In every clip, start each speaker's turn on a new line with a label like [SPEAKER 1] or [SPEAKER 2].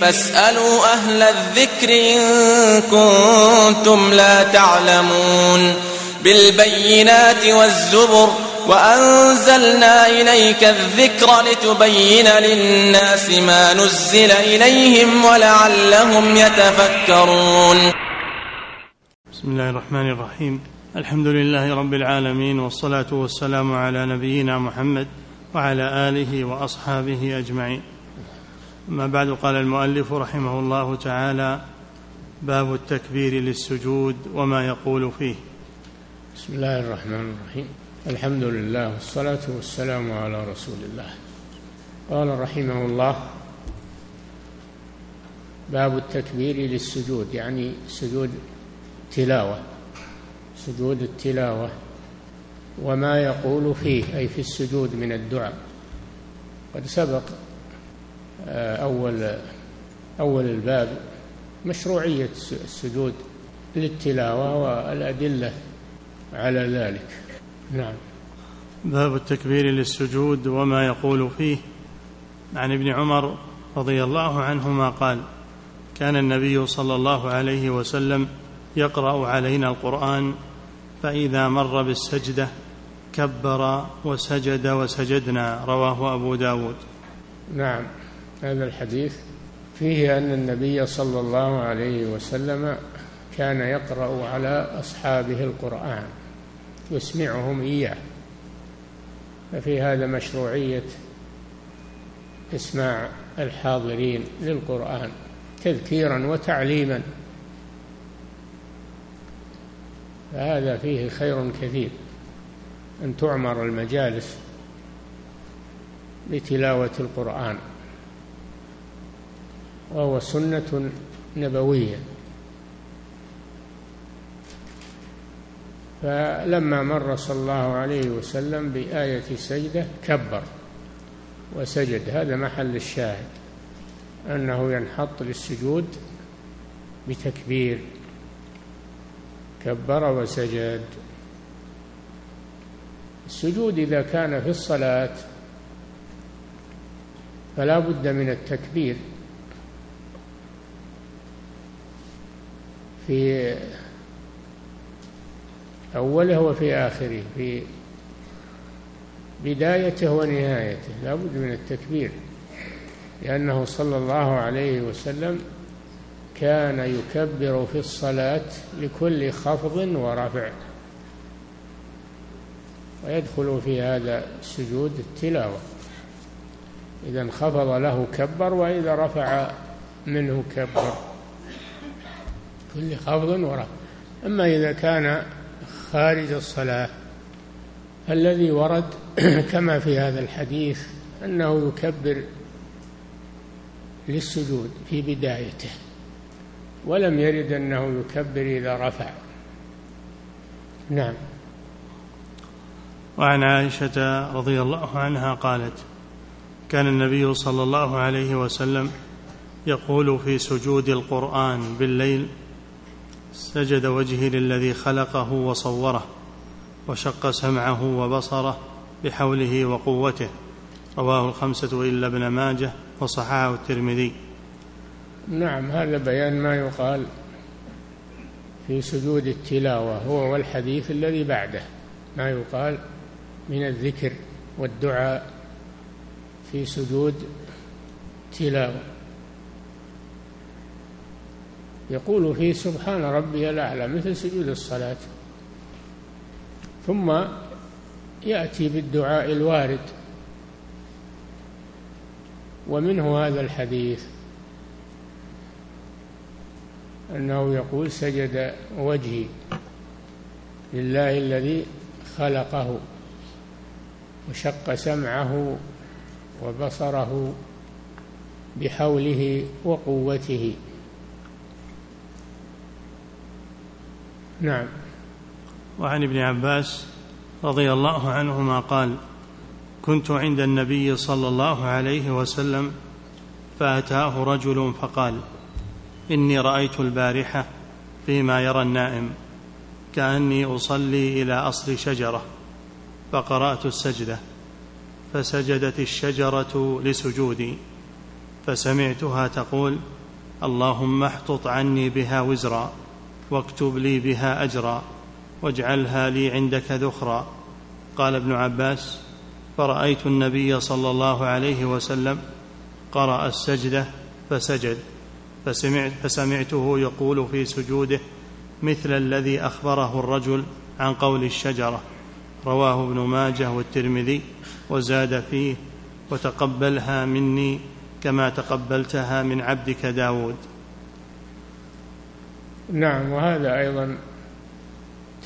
[SPEAKER 1] فاسألوا أهل الذكر إن كنتم لا تعلمون بالبينات والزبر وأنزلنا إليك الذكر لتبين للناس ما
[SPEAKER 2] نزل إليهم ولعلهم يتفكرون بسم الله الرحمن الرحيم الحمد لله رب العالمين والصلاة والسلام على نبينا محمد وعلى آله وأصحابه أجمعين أما بعد قال المؤلف رحمه الله تعالى باب التكبير للسجود
[SPEAKER 1] وما يقول فيه بسم الله الرحمن الرحيم الحمد لله والصلاة والسلام على رسول الله قال رحمه الله باب التكبير للسجود يعني سجود تلاوة سجود التلاوة وما يقول فيه أي في السجود من الدعاء قد سبق آه، أول أول الباب مشروعية السجود للتلاوة والأدلة على ذلك نعم
[SPEAKER 2] باب التكبير للسجود وما يقول فيه عن ابن عمر رضي الله عنهما قال كان النبي صلى الله عليه وسلم يقرا علينا القران فاذا مر بالسجده كبر وسجد وسجدنا رواه ابو داود
[SPEAKER 1] نعم هذا الحديث فيه أن النبي صلى الله عليه وسلم كان يقرأ على أصحابه القرآن يسمعهم إياه ففي هذا مشروعية إسماع الحاضرين للقرآن تذكيرا وتعليما فهذا فيه خير كثير أن تعمر المجالس بتلاوة القرآن وهو سنة نبوية فلما مر صلى الله عليه وسلم بآية السجدة كبر وسجد هذا محل الشاهد أنه ينحط للسجود بتكبير كبر وسجد السجود إذا كان في الصلاة فلا بد من التكبير في أوله وفي آخره في بدايته ونهايته لا بد من التكبير لأنه صلى الله عليه وسلم كان يكبر في الصلاة لكل خفض ورفع ويدخل في هذا السجود التلاوة إذا انخفض له كبر وإذا رفع منه كبر كل خفض ورفع أما إذا كان خارج الصلاة الذي ورد كما في هذا الحديث أنه يكبر للسجود في بدايته ولم يرد أنه يكبر إذا رفع نعم
[SPEAKER 2] وعن عائشة رضي الله عنها قالت كان النبي صلى الله عليه وسلم يقول في سجود القرآن بالليل سجد وجهي للذي خلقه وصوره وشق سمعه وبصره بحوله وقوته رواه الخمسة إلا ابن ماجه وصححه الترمذي
[SPEAKER 1] نعم هذا بيان ما يقال في سجود التلاوة هو والحديث الذي بعده ما يقال من الذكر والدعاء في سجود تلاوه يقول فيه سبحان ربي الأعلى مثل سجود الصلاة ثم يأتي بالدعاء الوارد ومنه هذا الحديث أنه يقول سجد وجهي لله الذي خلقه وشق سمعه وبصره بحوله وقوته نعم
[SPEAKER 2] وعن ابن عباس رضي الله عنهما قال كنت عند النبي صلى الله عليه وسلم فاتاه رجل فقال اني رايت البارحه فيما يرى النائم كاني اصلي الى اصل شجره فقرات السجده فسجدت الشجره لسجودي فسمعتها تقول اللهم احطط عني بها وزرا واكتب لي بها اجرا واجعلها لي عندك ذخرا قال ابن عباس فرايت النبي صلى الله عليه وسلم قرا السجده فسجد فسمعت فسمعته يقول في سجوده مثل الذي اخبره الرجل عن قول الشجره رواه ابن ماجه والترمذي وزاد فيه وتقبلها مني كما تقبلتها من عبدك داود
[SPEAKER 1] نعم وهذا أيضا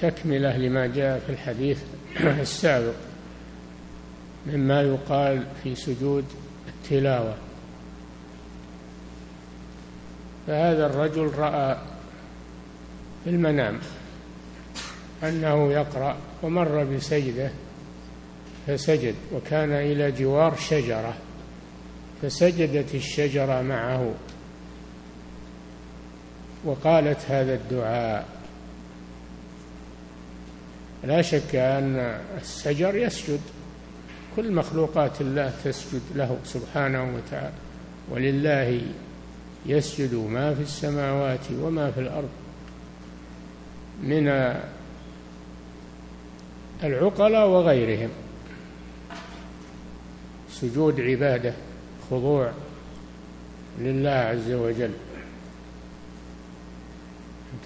[SPEAKER 1] تكملة لما جاء في الحديث السابق مما يقال في سجود التلاوة فهذا الرجل رأى في المنام أنه يقرأ ومر بسجدة فسجد وكان إلى جوار شجرة فسجدت الشجرة معه وقالت هذا الدعاء لا شك أن السجر يسجد كل مخلوقات الله تسجد له سبحانه وتعالى ولله يسجد ما في السماوات وما في الأرض من العقلاء وغيرهم سجود عبادة خضوع لله عز وجل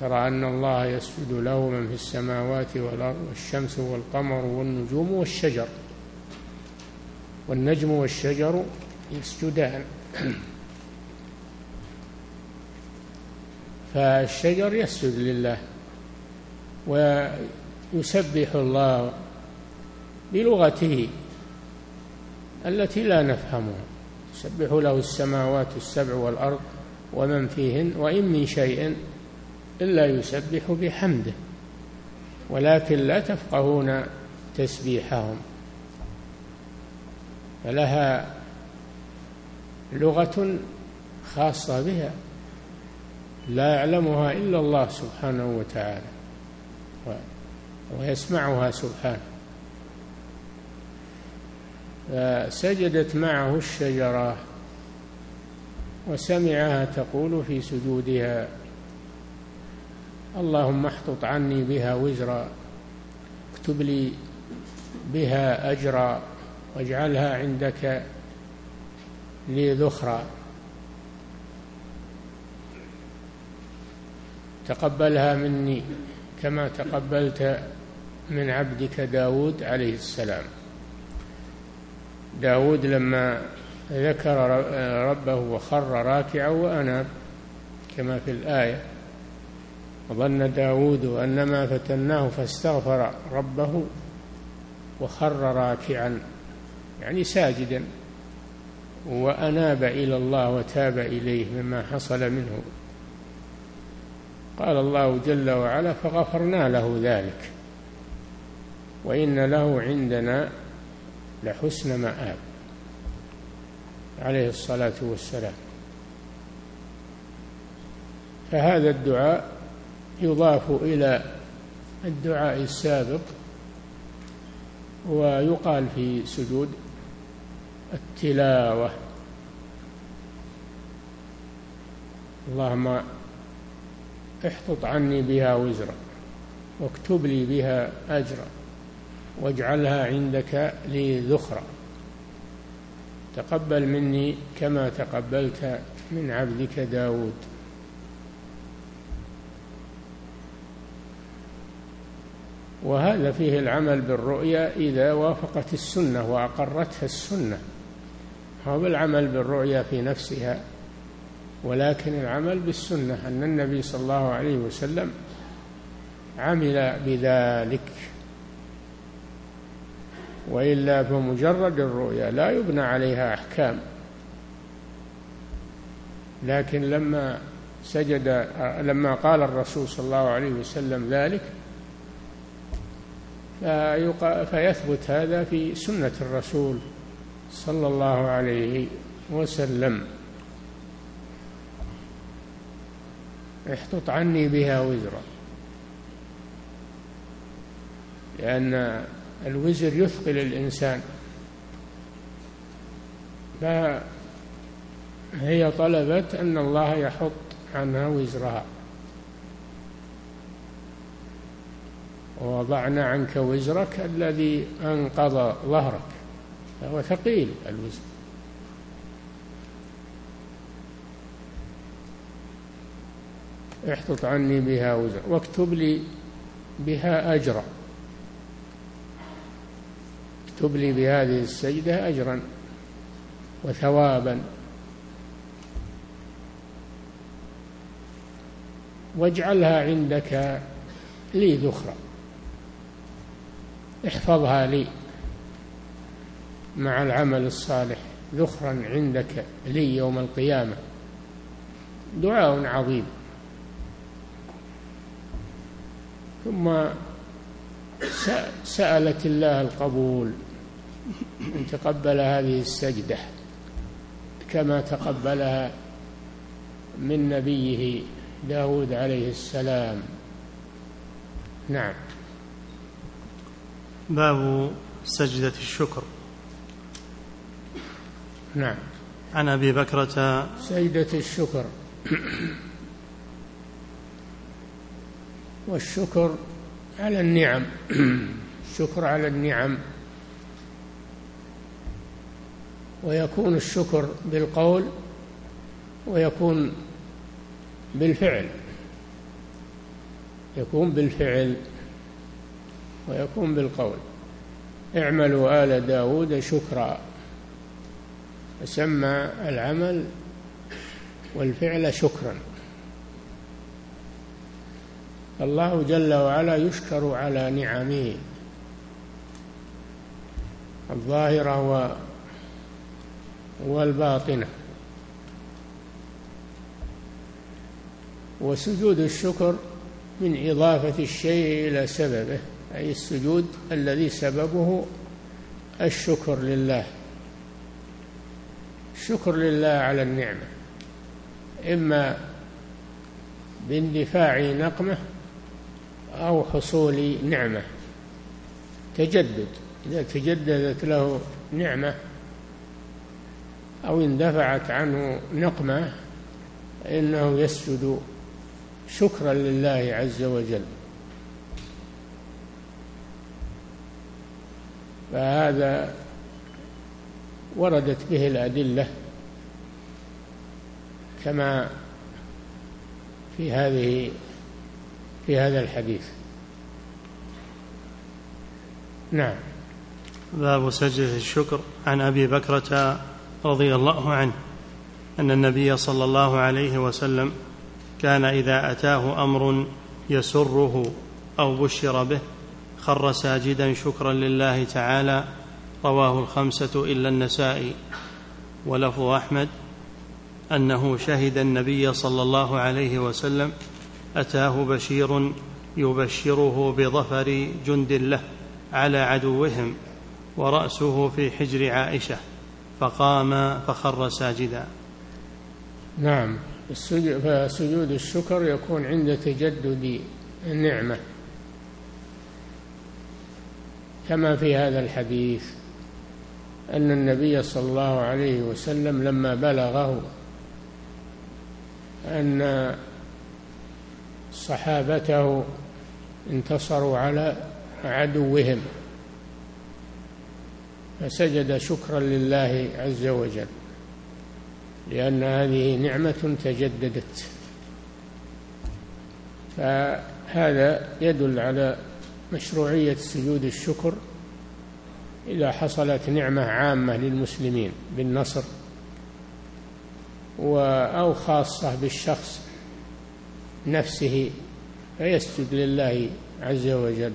[SPEAKER 1] ترى أن الله يسجد له من في السماوات والأرض والشمس والقمر والنجوم والشجر والنجم والشجر يسجدان فالشجر يسجد لله ويسبح الله بلغته التي لا نفهمها يسبح له السماوات السبع والأرض ومن فيهن وإن من شيء إلا يسبح بحمده ولكن لا تفقهون تسبيحهم فلها لغة خاصة بها لا يعلمها إلا الله سبحانه وتعالى ويسمعها سبحانه فسجدت معه الشجرة وسمعها تقول في سجودها اللهم احطط عني بها وزرا اكتب لي بها أجرا واجعلها عندك لي ذخرا تقبلها مني كما تقبلت من عبدك داود عليه السلام داود لما ذكر ربه وخر راكعا وأناب كما في الآية وظن داود أنما فتناه فاستغفر ربه وخر راكعا يعني ساجدا وأناب إلى الله وتاب إليه مما حصل منه قال الله جل وعلا فغفرنا له ذلك وإن له عندنا لحسن مآب عليه الصلاة والسلام فهذا الدعاء يضاف إلى الدعاء السابق ويقال في سجود التلاوة اللهم احطط عني بها وزرا واكتب لي بها أجرا واجعلها عندك لي ذخرا تقبل مني كما تقبلت من عبدك داود وهذا فيه العمل بالرؤيا إذا وافقت السنة وأقرتها السنة هو بالعمل بالرؤيا في نفسها ولكن العمل بالسنة أن النبي صلى الله عليه وسلم عمل بذلك وإلا فمجرد الرؤيا لا يبنى عليها أحكام لكن لما سجد لما قال الرسول صلى الله عليه وسلم ذلك فيثبت هذا في سنة الرسول صلى الله عليه وسلم احطط عني بها وزرا لأن الوزر يثقل الإنسان فهي طلبت أن الله يحط عنها وزرها ووضعنا عنك وزرك الذي أنقض ظهرك فهو ثقيل الوزر احطط عني بها وزر واكتب لي بها أجرا اكتب لي بهذه السجدة أجرا وثوابا واجعلها عندك لي ذخرًا احفظها لي مع العمل الصالح ذخرا عندك لي يوم القيامة دعاء عظيم ثم سألت الله القبول أن تقبل هذه السجدة كما تقبلها من نبيه داود عليه السلام نعم باب سجدة الشكر
[SPEAKER 2] نعم عن أبي بكرة
[SPEAKER 1] سجدة الشكر والشكر على النعم الشكر على النعم ويكون الشكر بالقول ويكون بالفعل يكون بالفعل ويكون بالقول اعملوا آل داود شكرا فسمى العمل والفعل شكرا الله جل وعلا يشكر على نعمه الظاهرة والباطنة وسجود الشكر من إضافة الشيء إلى سببه أي السجود الذي سببه الشكر لله الشكر لله على النعمة إما باندفاع نقمة أو حصول نعمة تجدد إذا تجددت له نعمة أو اندفعت عنه نقمة فإنه يسجد شكرا لله عز وجل فهذا وردت به الأدلة كما في هذه في هذا الحديث نعم باب
[SPEAKER 2] سجدة الشكر عن أبي بكرة رضي الله عنه أن النبي صلى الله عليه وسلم كان إذا أتاه أمر يسره أو بشر به خر ساجدا شكرا لله تعالى رواه الخمسة إلا النسائي ولفظ أحمد أنه شهد النبي صلى الله عليه وسلم أتاه بشير يبشره بظفر جند له على عدوهم ورأسه في حجر عائشة فقام فخر ساجدا
[SPEAKER 1] نعم فسجود الشكر يكون عند تجدد النعمه كما في هذا الحديث أن النبي صلى الله عليه وسلم لما بلغه أن صحابته انتصروا على عدوهم فسجد شكرا لله عز وجل لأن هذه نعمة تجددت فهذا يدل على مشروعية سجود الشكر إذا حصلت نعمة عامة للمسلمين بالنصر أو خاصة بالشخص نفسه فيسجد لله عز وجل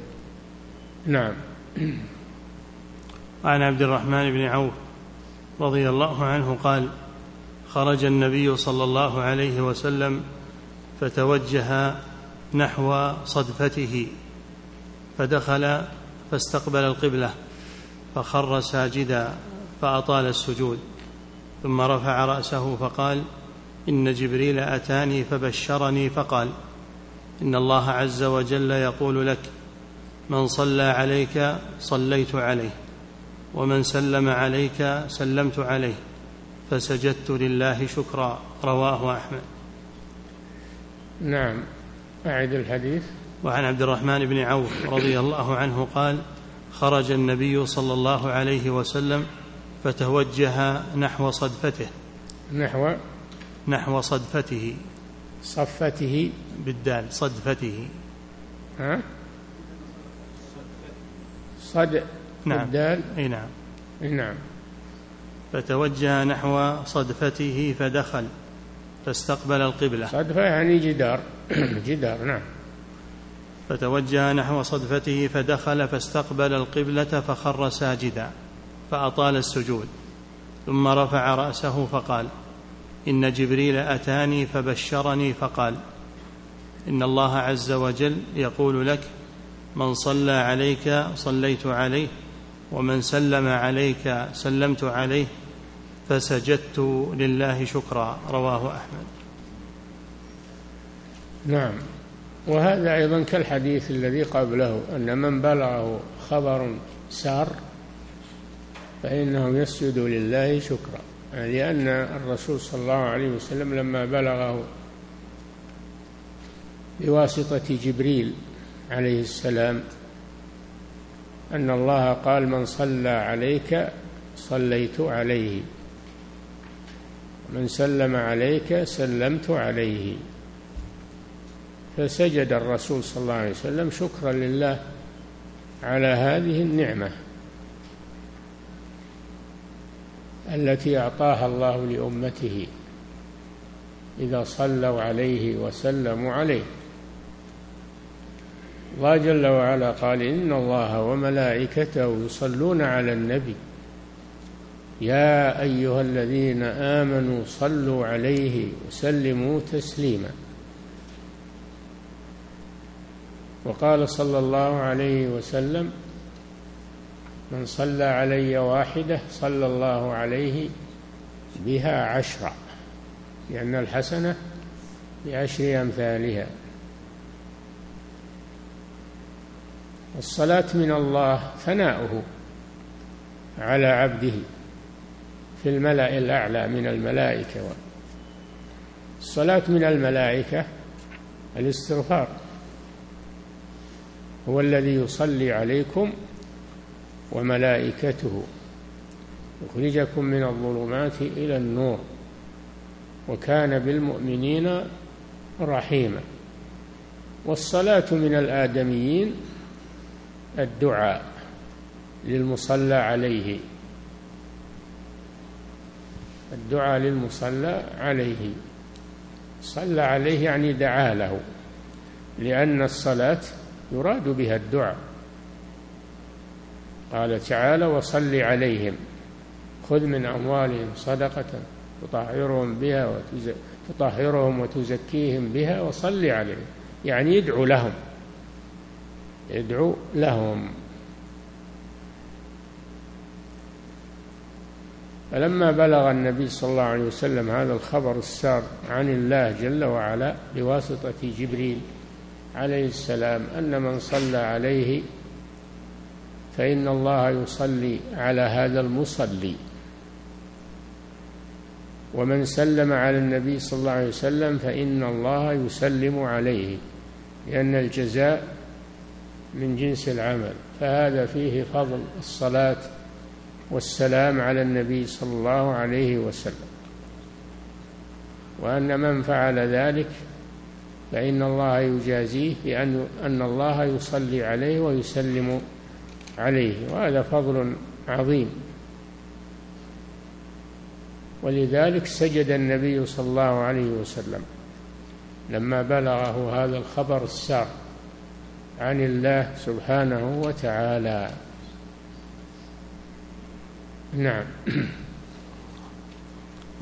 [SPEAKER 1] نعم عن عبد
[SPEAKER 2] الرحمن بن عوف رضي الله عنه قال خرج النبي صلى الله عليه وسلم فتوجه نحو صدفته فدخل فاستقبل القبلة فخر ساجدا فأطال السجود ثم رفع رأسه فقال إن جبريل أتاني فبشرني فقال إن الله عز وجل يقول لك من صلى عليك صليت عليه ومن سلم عليك سلمت عليه فسجدت لله شكرا رواه أحمد نعم أعد الحديث وعن عبد الرحمن بن عوف رضي الله عنه قال خرج النبي صلى الله عليه وسلم فتوجه نحو صدفته نحو نحو صدفته صفته بالدال صدفته ها
[SPEAKER 1] صد نعم بالدال اي
[SPEAKER 2] نعم اي نعم فتوجه نحو صدفته فدخل فاستقبل القبلة صدفة
[SPEAKER 1] يعني جدار جدار نعم
[SPEAKER 2] فتوجه نحو صدفته فدخل فاستقبل القبلة فخر ساجدا فأطال السجود ثم رفع رأسه فقال إن جبريل أتاني فبشرني فقال إن الله عز وجل يقول لك من صلى عليك صليت عليه ومن سلم عليك سلمت عليه فسجدت لله شكرا رواه
[SPEAKER 1] أحمد نعم وهذا أيضا كالحديث الذي قبله أن من بلغه خبر سار فإنه يسجد لله شكرا لأن الرسول صلى الله عليه وسلم لما بلغه بواسطة جبريل عليه السلام أن الله قال من صلى عليك صليت عليه من سلم عليك سلمت عليه فسجد الرسول صلى الله عليه وسلم شكرا لله على هذه النعمه التي اعطاها الله لامته اذا صلوا عليه وسلموا عليه الله جل وعلا قال ان الله وملائكته يصلون على النبي يا ايها الذين امنوا صلوا عليه وسلموا تسليما وقال صلى الله عليه وسلم من صلى علي واحدة صلى الله عليه بها عشرا لأن الحسنة بعشر أمثالها الصلاة من الله ثناؤه على عبده في الملأ الأعلى من الملائكة الصلاة من الملائكة الاستغفار هو الذي يصلي عليكم وملائكته يخرجكم من الظلمات إلى النور وكان بالمؤمنين رحيما والصلاة من الآدميين الدعاء للمصلى عليه الدعاء للمصلى عليه صلى عليه يعني دعا له لأن الصلاة يراد بها الدعاء قال تعالى وصل عليهم خذ من أموالهم صدقة تطهرهم بها تطهرهم وتزكيهم بها وصل عليهم يعني ادعو لهم ادعو لهم فلما بلغ النبي صلى الله عليه وسلم هذا الخبر السار عن الله جل وعلا بواسطة جبريل عليه السلام أن من صلى عليه فإن الله يصلي على هذا المصلي ومن سلم على النبي صلى الله عليه وسلم فإن الله يسلم عليه لأن الجزاء من جنس العمل فهذا فيه فضل الصلاة والسلام على النبي صلى الله عليه وسلم وأن من فعل ذلك فإن الله يجازيه بأن أن الله يصلي عليه ويسلم عليه وهذا فضل عظيم ولذلك سجد النبي صلى الله عليه وسلم لما بلغه هذا الخبر السار عن الله سبحانه وتعالى نعم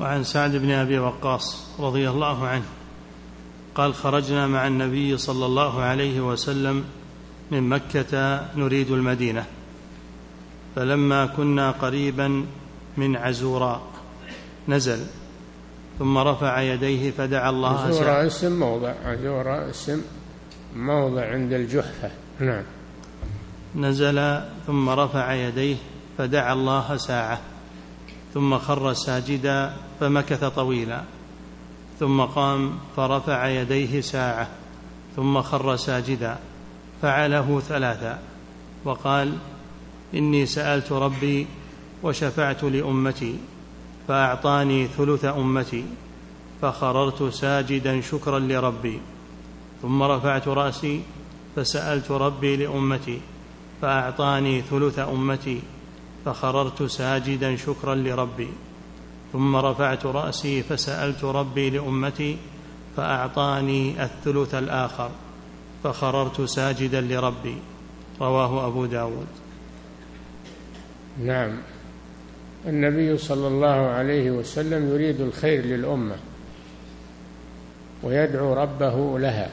[SPEAKER 1] وعن سعد بن ابي وقاص رضي
[SPEAKER 2] الله عنه قال خرجنا مع النبي صلى الله عليه وسلم من مكة نريد المدينة فلما كنا قريبا من عزوراء نزل ثم رفع يديه فدعا الله عزوراء
[SPEAKER 1] اسم موضع عزوراء اسم موضع عند الجحفة نعم
[SPEAKER 2] نزل ثم رفع يديه فدعا الله ساعة ثم خر ساجدا فمكث طويلا ثم قام فرفع يديه ساعه ثم خر ساجدا فعله ثلاثا وقال اني سالت ربي وشفعت لامتي فاعطاني ثلث امتي فخررت ساجدا شكرا لربي ثم رفعت راسي فسالت ربي لامتي فاعطاني ثلث امتي فخررت ساجدا شكرا لربي ثم رفعت راسي فسالت ربي لامتي فاعطاني الثلث الاخر فخررت ساجدا
[SPEAKER 1] لربي رواه ابو داود نعم النبي صلى الله عليه وسلم يريد الخير للامه ويدعو ربه لها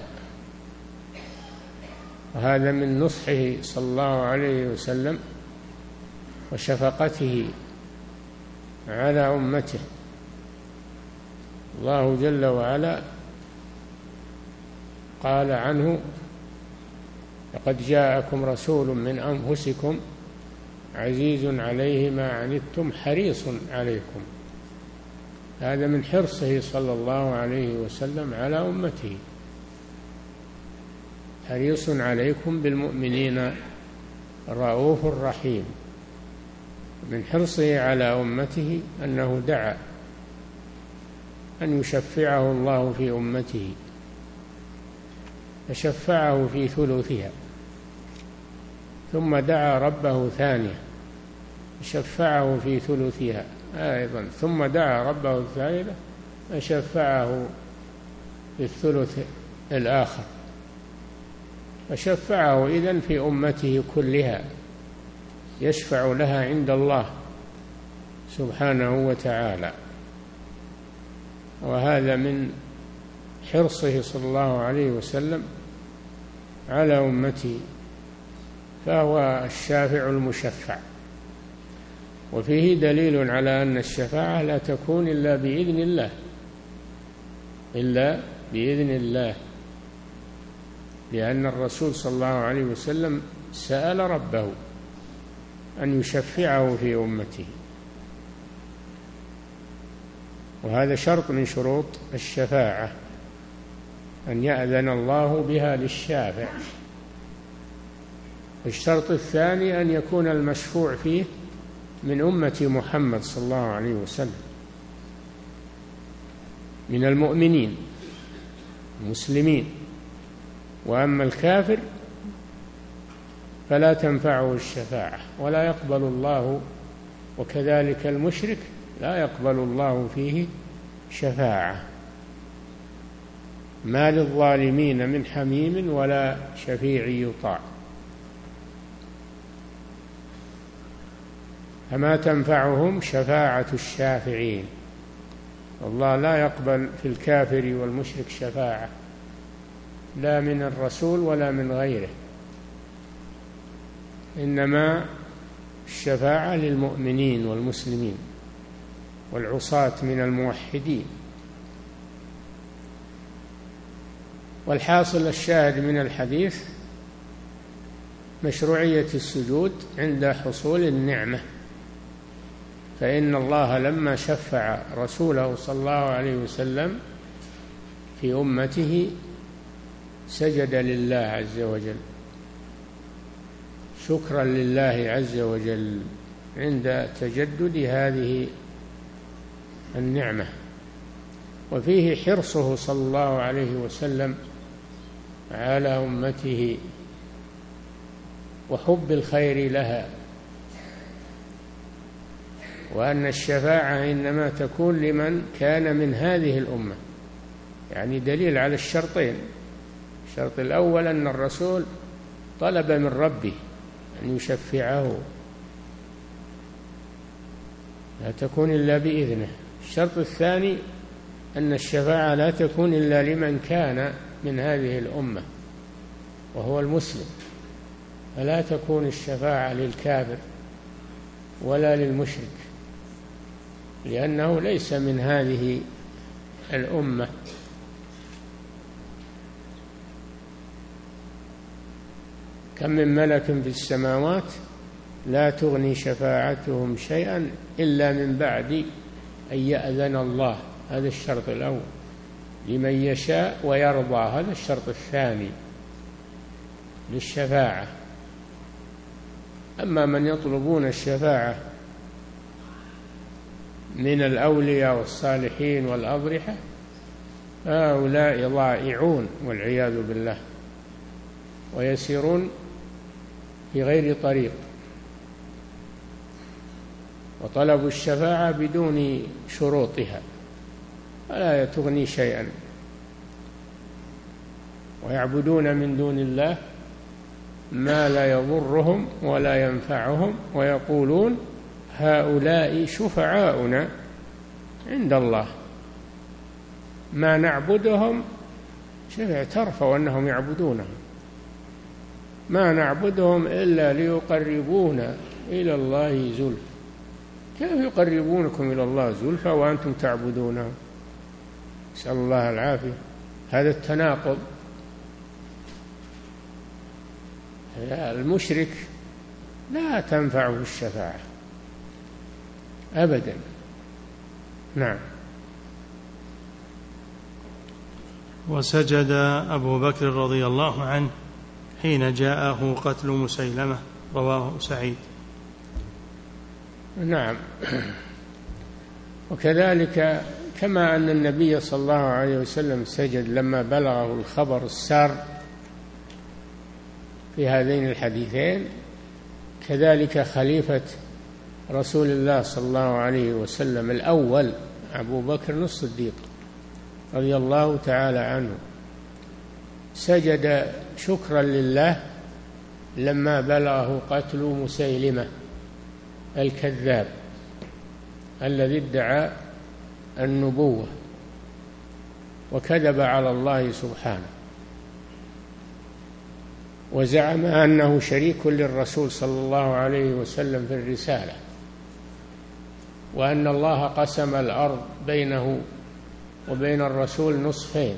[SPEAKER 1] وهذا من نصحه صلى الله عليه وسلم وشفقته على أمته الله جل وعلا قال عنه لقد جاءكم رسول من أنفسكم عزيز عليه ما عنتم حريص عليكم هذا من حرصه صلى الله عليه وسلم على أمته حريص عليكم بالمؤمنين رؤوف رحيم من حرصه على امته انه دعا ان يشفعه الله في امته فشفعه في ثلثها ثم دعا ربه ثانيه شفعه في ثلثها ايضا ثم دعا ربه الثالثه فشفعه في الثلث الاخر فشفعه اذن في امته كلها يشفع لها عند الله سبحانه وتعالى وهذا من حرصه صلى الله عليه وسلم على امته فهو الشافع المشفع وفيه دليل على ان الشفاعه لا تكون الا باذن الله الا باذن الله لان الرسول صلى الله عليه وسلم سال ربه أن يشفعه في أمته وهذا شرط من شروط الشفاعة أن يأذن الله بها للشافع الشرط الثاني أن يكون المشفوع فيه من أمة محمد صلى الله عليه وسلم من المؤمنين المسلمين وأما الكافر فلا تنفعه الشفاعة ولا يقبل الله وكذلك المشرك لا يقبل الله فيه شفاعة ما للظالمين من حميم ولا شفيع يطاع فما تنفعهم شفاعة الشافعين الله لا يقبل في الكافر والمشرك شفاعة لا من الرسول ولا من غيره إنما الشفاعة للمؤمنين والمسلمين والعصاة من الموحدين والحاصل الشاهد من الحديث مشروعية السجود عند حصول النعمة فإن الله لما شفع رسوله صلى الله عليه وسلم في أمته سجد لله عز وجل شكرا لله عز وجل عند تجدد هذه النعمه وفيه حرصه صلى الله عليه وسلم على امته وحب الخير لها وان الشفاعه انما تكون لمن كان من هذه الامه يعني دليل على الشرطين الشرط الاول ان الرسول طلب من ربه أن يشفعه لا تكون إلا بإذنه الشرط الثاني أن الشفاعة لا تكون إلا لمن كان من هذه الأمة وهو المسلم فلا تكون الشفاعة للكافر ولا للمشرك لأنه ليس من هذه الأمة كم من ملك في السماوات لا تغني شفاعتهم شيئا إلا من بعد أن يأذن الله هذا الشرط الأول لمن يشاء ويرضى هذا الشرط الثاني للشفاعة أما من يطلبون الشفاعة من الأولياء والصالحين والأضرحة هؤلاء ضائعون والعياذ بالله ويسيرون بغير طريق وطلب الشفاعة بدون شروطها فلا تغني شيئا ويعبدون من دون الله ما لا يضرهم ولا ينفعهم ويقولون هؤلاء شفعاؤنا عند الله ما نعبدهم شوف اعترفوا انهم يعبدونهم ما نعبدهم إلا ليقربونا إلى الله زلفى كيف يقربونكم إلى الله زلفى وأنتم تعبدونه نسأل الله العافية هذا التناقض المشرك لا تنفعه الشفاعة أبدا نعم
[SPEAKER 2] وسجد أبو بكر رضي الله عنه حين جاءه قتل مسيلمة رواه سعيد
[SPEAKER 1] نعم وكذلك كما أن النبي صلى الله عليه وسلم سجد لما بلغه الخبر السار في هذين الحديثين كذلك خليفة رسول الله صلى الله عليه وسلم الأول أبو بكر الصديق رضي الله تعالى عنه سجد شكرا لله لما بلغه قتل مسيلمه الكذاب الذي ادعى النبوه وكذب على الله سبحانه وزعم انه شريك للرسول صلى الله عليه وسلم في الرساله وان الله قسم الارض بينه وبين الرسول نصفين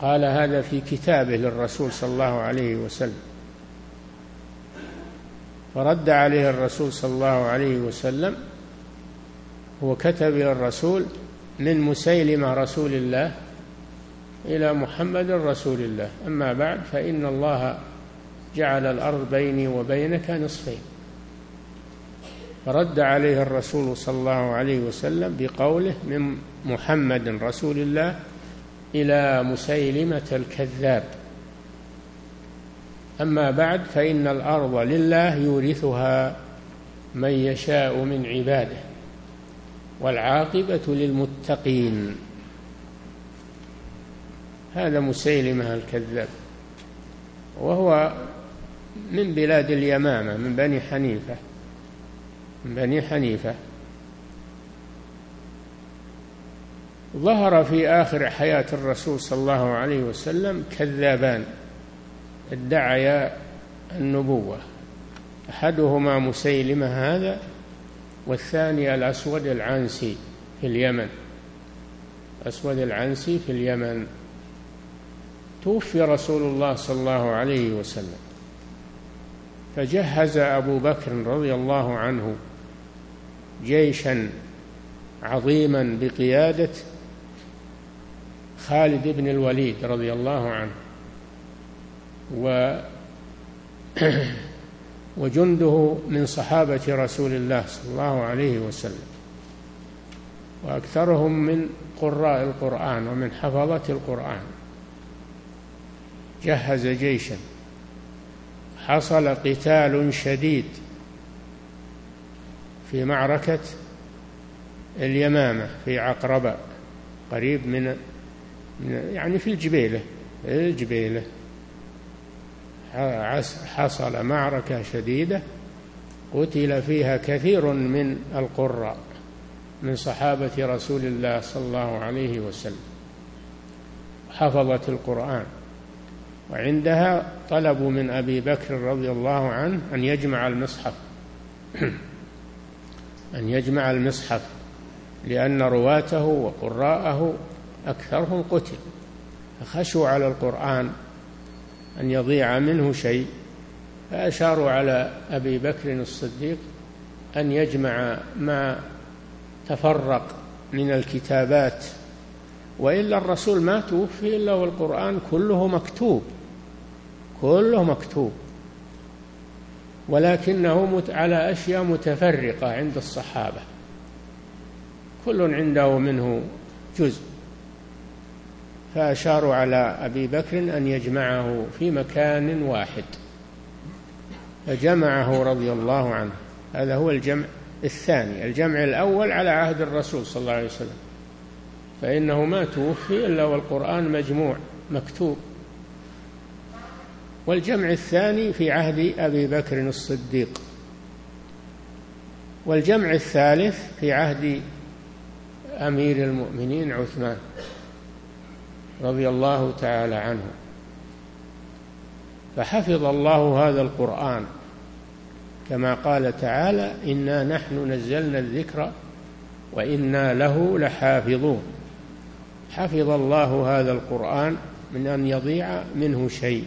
[SPEAKER 1] قال هذا في كتابه للرسول صلى الله عليه وسلم فرد عليه الرسول صلى الله عليه وسلم وكتب إلى الرسول من مسيلمة رسول الله إلى محمد رسول الله أما بعد فإن الله جعل الأرض بيني وبينك نصفين فرد عليه الرسول صلى الله عليه وسلم بقوله من محمد رسول الله إلى مسيلمة الكذاب أما بعد فإن الأرض لله يورثها من يشاء من عباده والعاقبة للمتقين هذا مسيلمة الكذاب وهو من بلاد اليمامة من بني حنيفة من بني حنيفة ظهر في آخر حياة الرسول صلى الله عليه وسلم كذابان ادعيا النبوة أحدهما مسيلمة هذا والثاني الأسود العنسي في اليمن الأسود العنسي في اليمن توفي رسول الله صلى الله عليه وسلم فجهز أبو بكر رضي الله عنه جيشا عظيما بقيادة خالد بن الوليد رضي الله عنه و وجنده من صحابة رسول الله صلى الله عليه وسلم وأكثرهم من قراء القرآن ومن حفظة القرآن جهز جيشا حصل قتال شديد في معركة اليمامة في عقربة قريب من يعني في الجبيلة الجبيلة حصل معركة شديدة قتل فيها كثير من القراء من صحابة رسول الله صلى الله عليه وسلم حفظت القرآن وعندها طلبوا من أبي بكر رضي الله عنه أن يجمع المصحف أن يجمع المصحف لأن رواته وقراءه أكثرهم قتل فخشوا على القرآن أن يضيع منه شيء فأشاروا على أبي بكر الصديق أن يجمع ما تفرق من الكتابات وإلا الرسول ما توفي إلا والقرآن كله مكتوب كله مكتوب ولكنه على أشياء متفرقة عند الصحابة كل عنده منه جزء فأشاروا على أبي بكر أن يجمعه في مكان واحد فجمعه رضي الله عنه هذا هو الجمع الثاني الجمع الأول على عهد الرسول صلى الله عليه وسلم فإنه ما توفي إلا والقرآن مجموع مكتوب والجمع الثاني في عهد أبي بكر الصديق والجمع الثالث في عهد أمير المؤمنين عثمان رضي الله تعالى عنه فحفظ الله هذا القرآن كما قال تعالى إنا نحن نزلنا الذكر وإنا له لحافظون حفظ الله هذا القرآن من أن يضيع منه شيء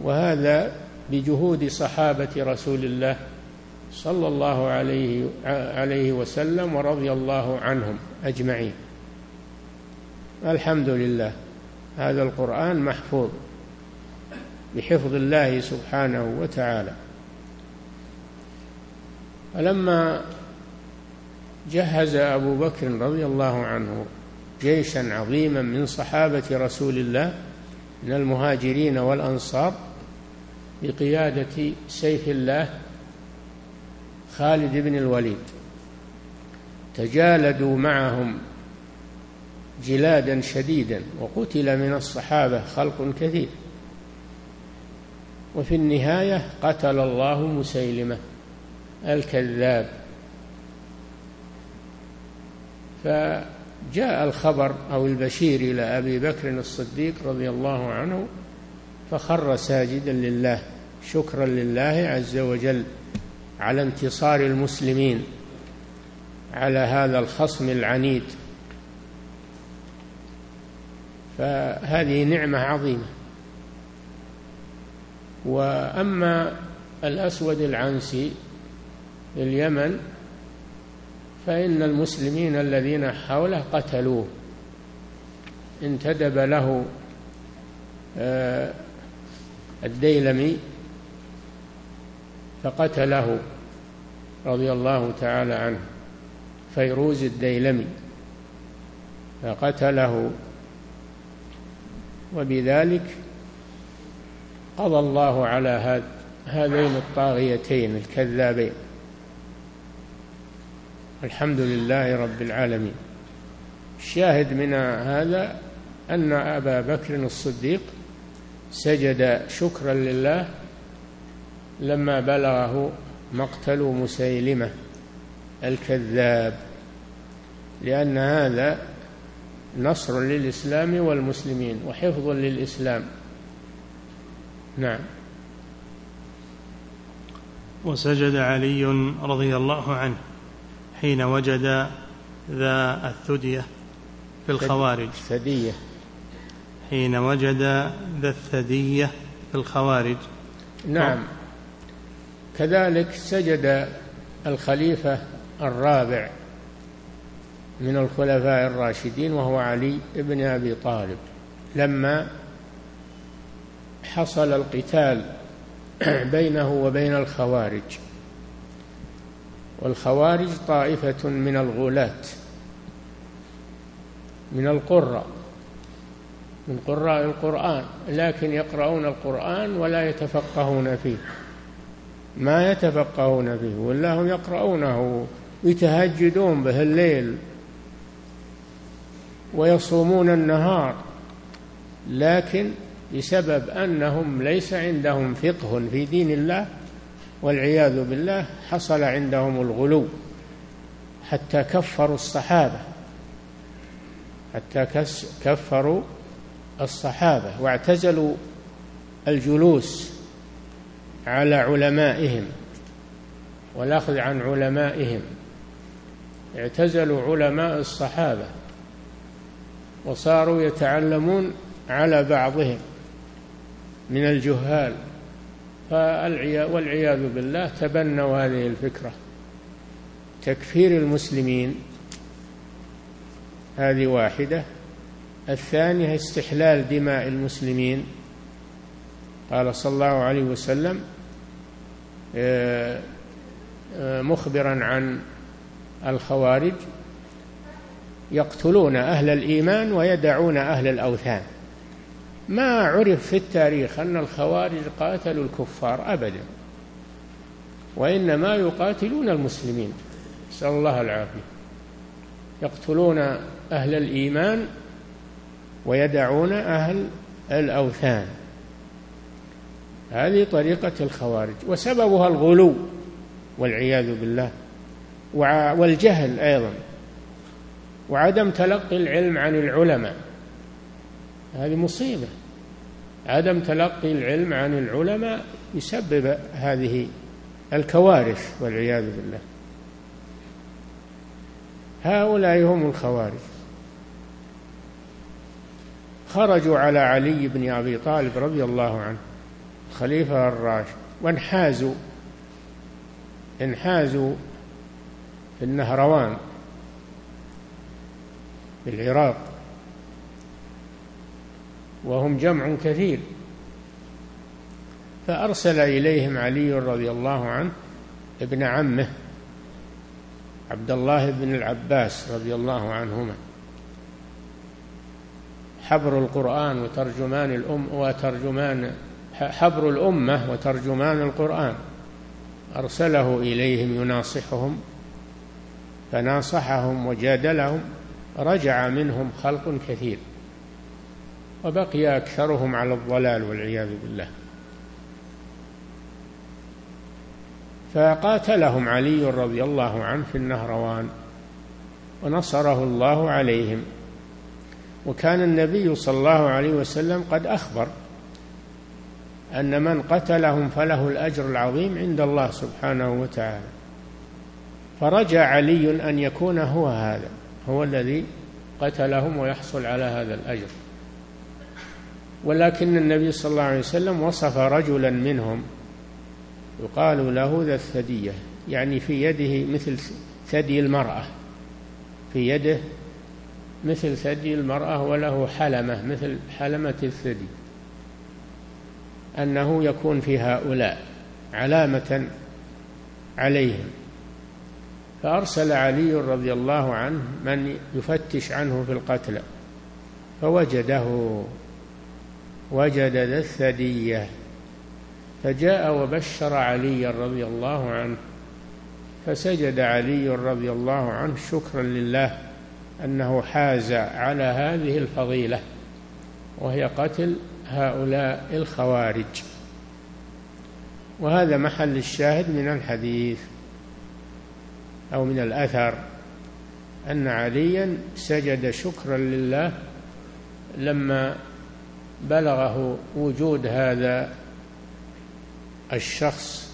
[SPEAKER 1] وهذا بجهود صحابة رسول الله صلى الله عليه عليه وسلم ورضي الله عنهم أجمعين الحمد لله هذا القرآن محفوظ بحفظ الله سبحانه وتعالى فلما جهز أبو بكر رضي الله عنه جيشا عظيما من صحابة رسول الله من المهاجرين والأنصار بقيادة سيف الله خالد بن الوليد تجالدوا معهم جلادا شديدا وقتل من الصحابة خلق كثير وفي النهاية قتل الله مسيلمة الكذاب فجاء الخبر أو البشير إلى أبي بكر الصديق رضي الله عنه فخر ساجدا لله شكرا لله عز وجل على انتصار المسلمين على هذا الخصم العنيد فهذه نعمة عظيمة وأما الأسود العنسي اليمن فإن المسلمين الذين حوله قتلوه انتدب له آه، الديلمي فقتله رضي الله تعالى عنه فيروز الديلمي فقتله وبذلك قضى الله على هذين الطاغيتين الكذابين الحمد لله رب العالمين الشاهد من هذا أن أبا بكر الصديق سجد شكرا لله لما بلغه مقتل مسيلمة الكذاب لأن هذا نصر للإسلام والمسلمين وحفظ للإسلام نعم
[SPEAKER 2] وسجد علي رضي الله عنه حين وجد ذا الثدية في الخوارج
[SPEAKER 1] الثدية
[SPEAKER 2] حين وجد ذا الثدية في الخوارج
[SPEAKER 1] نعم كذلك سجد الخليفة الرابع من الخلفاء الراشدين وهو علي بن ابي طالب لما حصل القتال بينه وبين الخوارج والخوارج طائفه من الغلاه من القراء من قراء القرآن لكن يقرؤون القرآن ولا يتفقهون فيه ما يتفقهون فيه ولا هم يقرؤونه يتهجدون به الليل ويصومون النهار لكن بسبب انهم ليس عندهم فقه في دين الله والعياذ بالله حصل عندهم الغلو حتى كفروا الصحابه حتى كفروا الصحابه واعتزلوا الجلوس على علمائهم والاخذ عن علمائهم اعتزلوا علماء الصحابه وصاروا يتعلمون على بعضهم من الجهال والعياذ بالله تبنوا هذه الفكره تكفير المسلمين هذه واحده الثانيه استحلال دماء المسلمين قال صلى الله عليه وسلم آه، آه، مخبرا عن الخوارج يقتلون أهل الإيمان ويدعون أهل الأوثان ما عرف في التاريخ أن الخوارج قاتلوا الكفار أبدا وإنما يقاتلون المسلمين نسأل الله العافية يقتلون أهل الإيمان ويدعون أهل الأوثان هذه طريقة الخوارج وسببها الغلو والعياذ بالله والجهل أيضا وعدم تلقي العلم عن العلماء هذه مصيبة عدم تلقي العلم عن العلماء يسبب هذه الكوارث والعياذ بالله هؤلاء هم الخوارج خرجوا على علي بن ابي طالب رضي الله عنه الخليفه الراشد وانحازوا انحازوا في النهروان في العراق وهم جمع كثير فأرسل إليهم علي رضي الله عنه ابن عمه عبد الله بن العباس رضي الله عنهما حبر القرآن وترجمان الأم وترجمان حبر الأمة وترجمان القرآن أرسله إليهم يناصحهم فناصحهم وجادلهم رجع منهم خلق كثير وبقي أكثرهم على الضلال والعياذ بالله فقاتلهم علي رضي الله عنه في النهروان ونصره الله عليهم وكان النبي صلى الله عليه وسلم قد أخبر أن من قتلهم فله الأجر العظيم عند الله سبحانه وتعالى فرجى علي أن يكون هو هذا هو الذي قتلهم ويحصل على هذا الأجر ولكن النبي صلى الله عليه وسلم وصف رجلا منهم يقال له ذا الثدية يعني في يده مثل ثدي المرأة في يده مثل ثدي المرأة وله حلمة مثل حلمة الثدي أنه يكون في هؤلاء علامة عليهم فأرسل علي رضي الله عنه من يفتش عنه في القتلى فوجده وجد ذا الثدية فجاء وبشر علي رضي الله عنه فسجد علي رضي الله عنه شكرا لله أنه حاز على هذه الفضيلة وهي قتل هؤلاء الخوارج وهذا محل الشاهد من الحديث أو من الأثر أن عليا سجد شكرا لله لما بلغه وجود هذا الشخص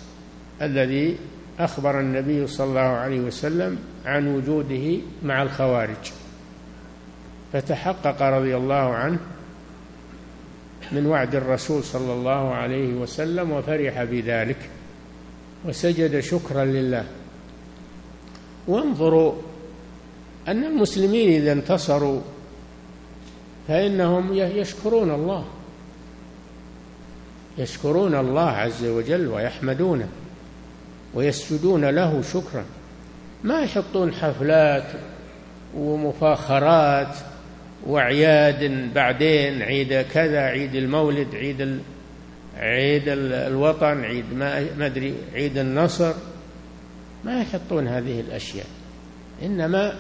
[SPEAKER 1] الذي أخبر النبي صلى الله عليه وسلم عن وجوده مع الخوارج فتحقق رضي الله عنه من وعد الرسول صلى الله عليه وسلم وفرح بذلك وسجد شكرا لله وانظروا أن المسلمين إذا انتصروا فإنهم يشكرون الله يشكرون الله عز وجل ويحمدونه ويسجدون له شكرا ما يحطون حفلات ومفاخرات وأعياد بعدين عيد كذا عيد المولد عيد عيد الوطن عيد ما ادري عيد النصر ما يحطون هذه الأشياء إنما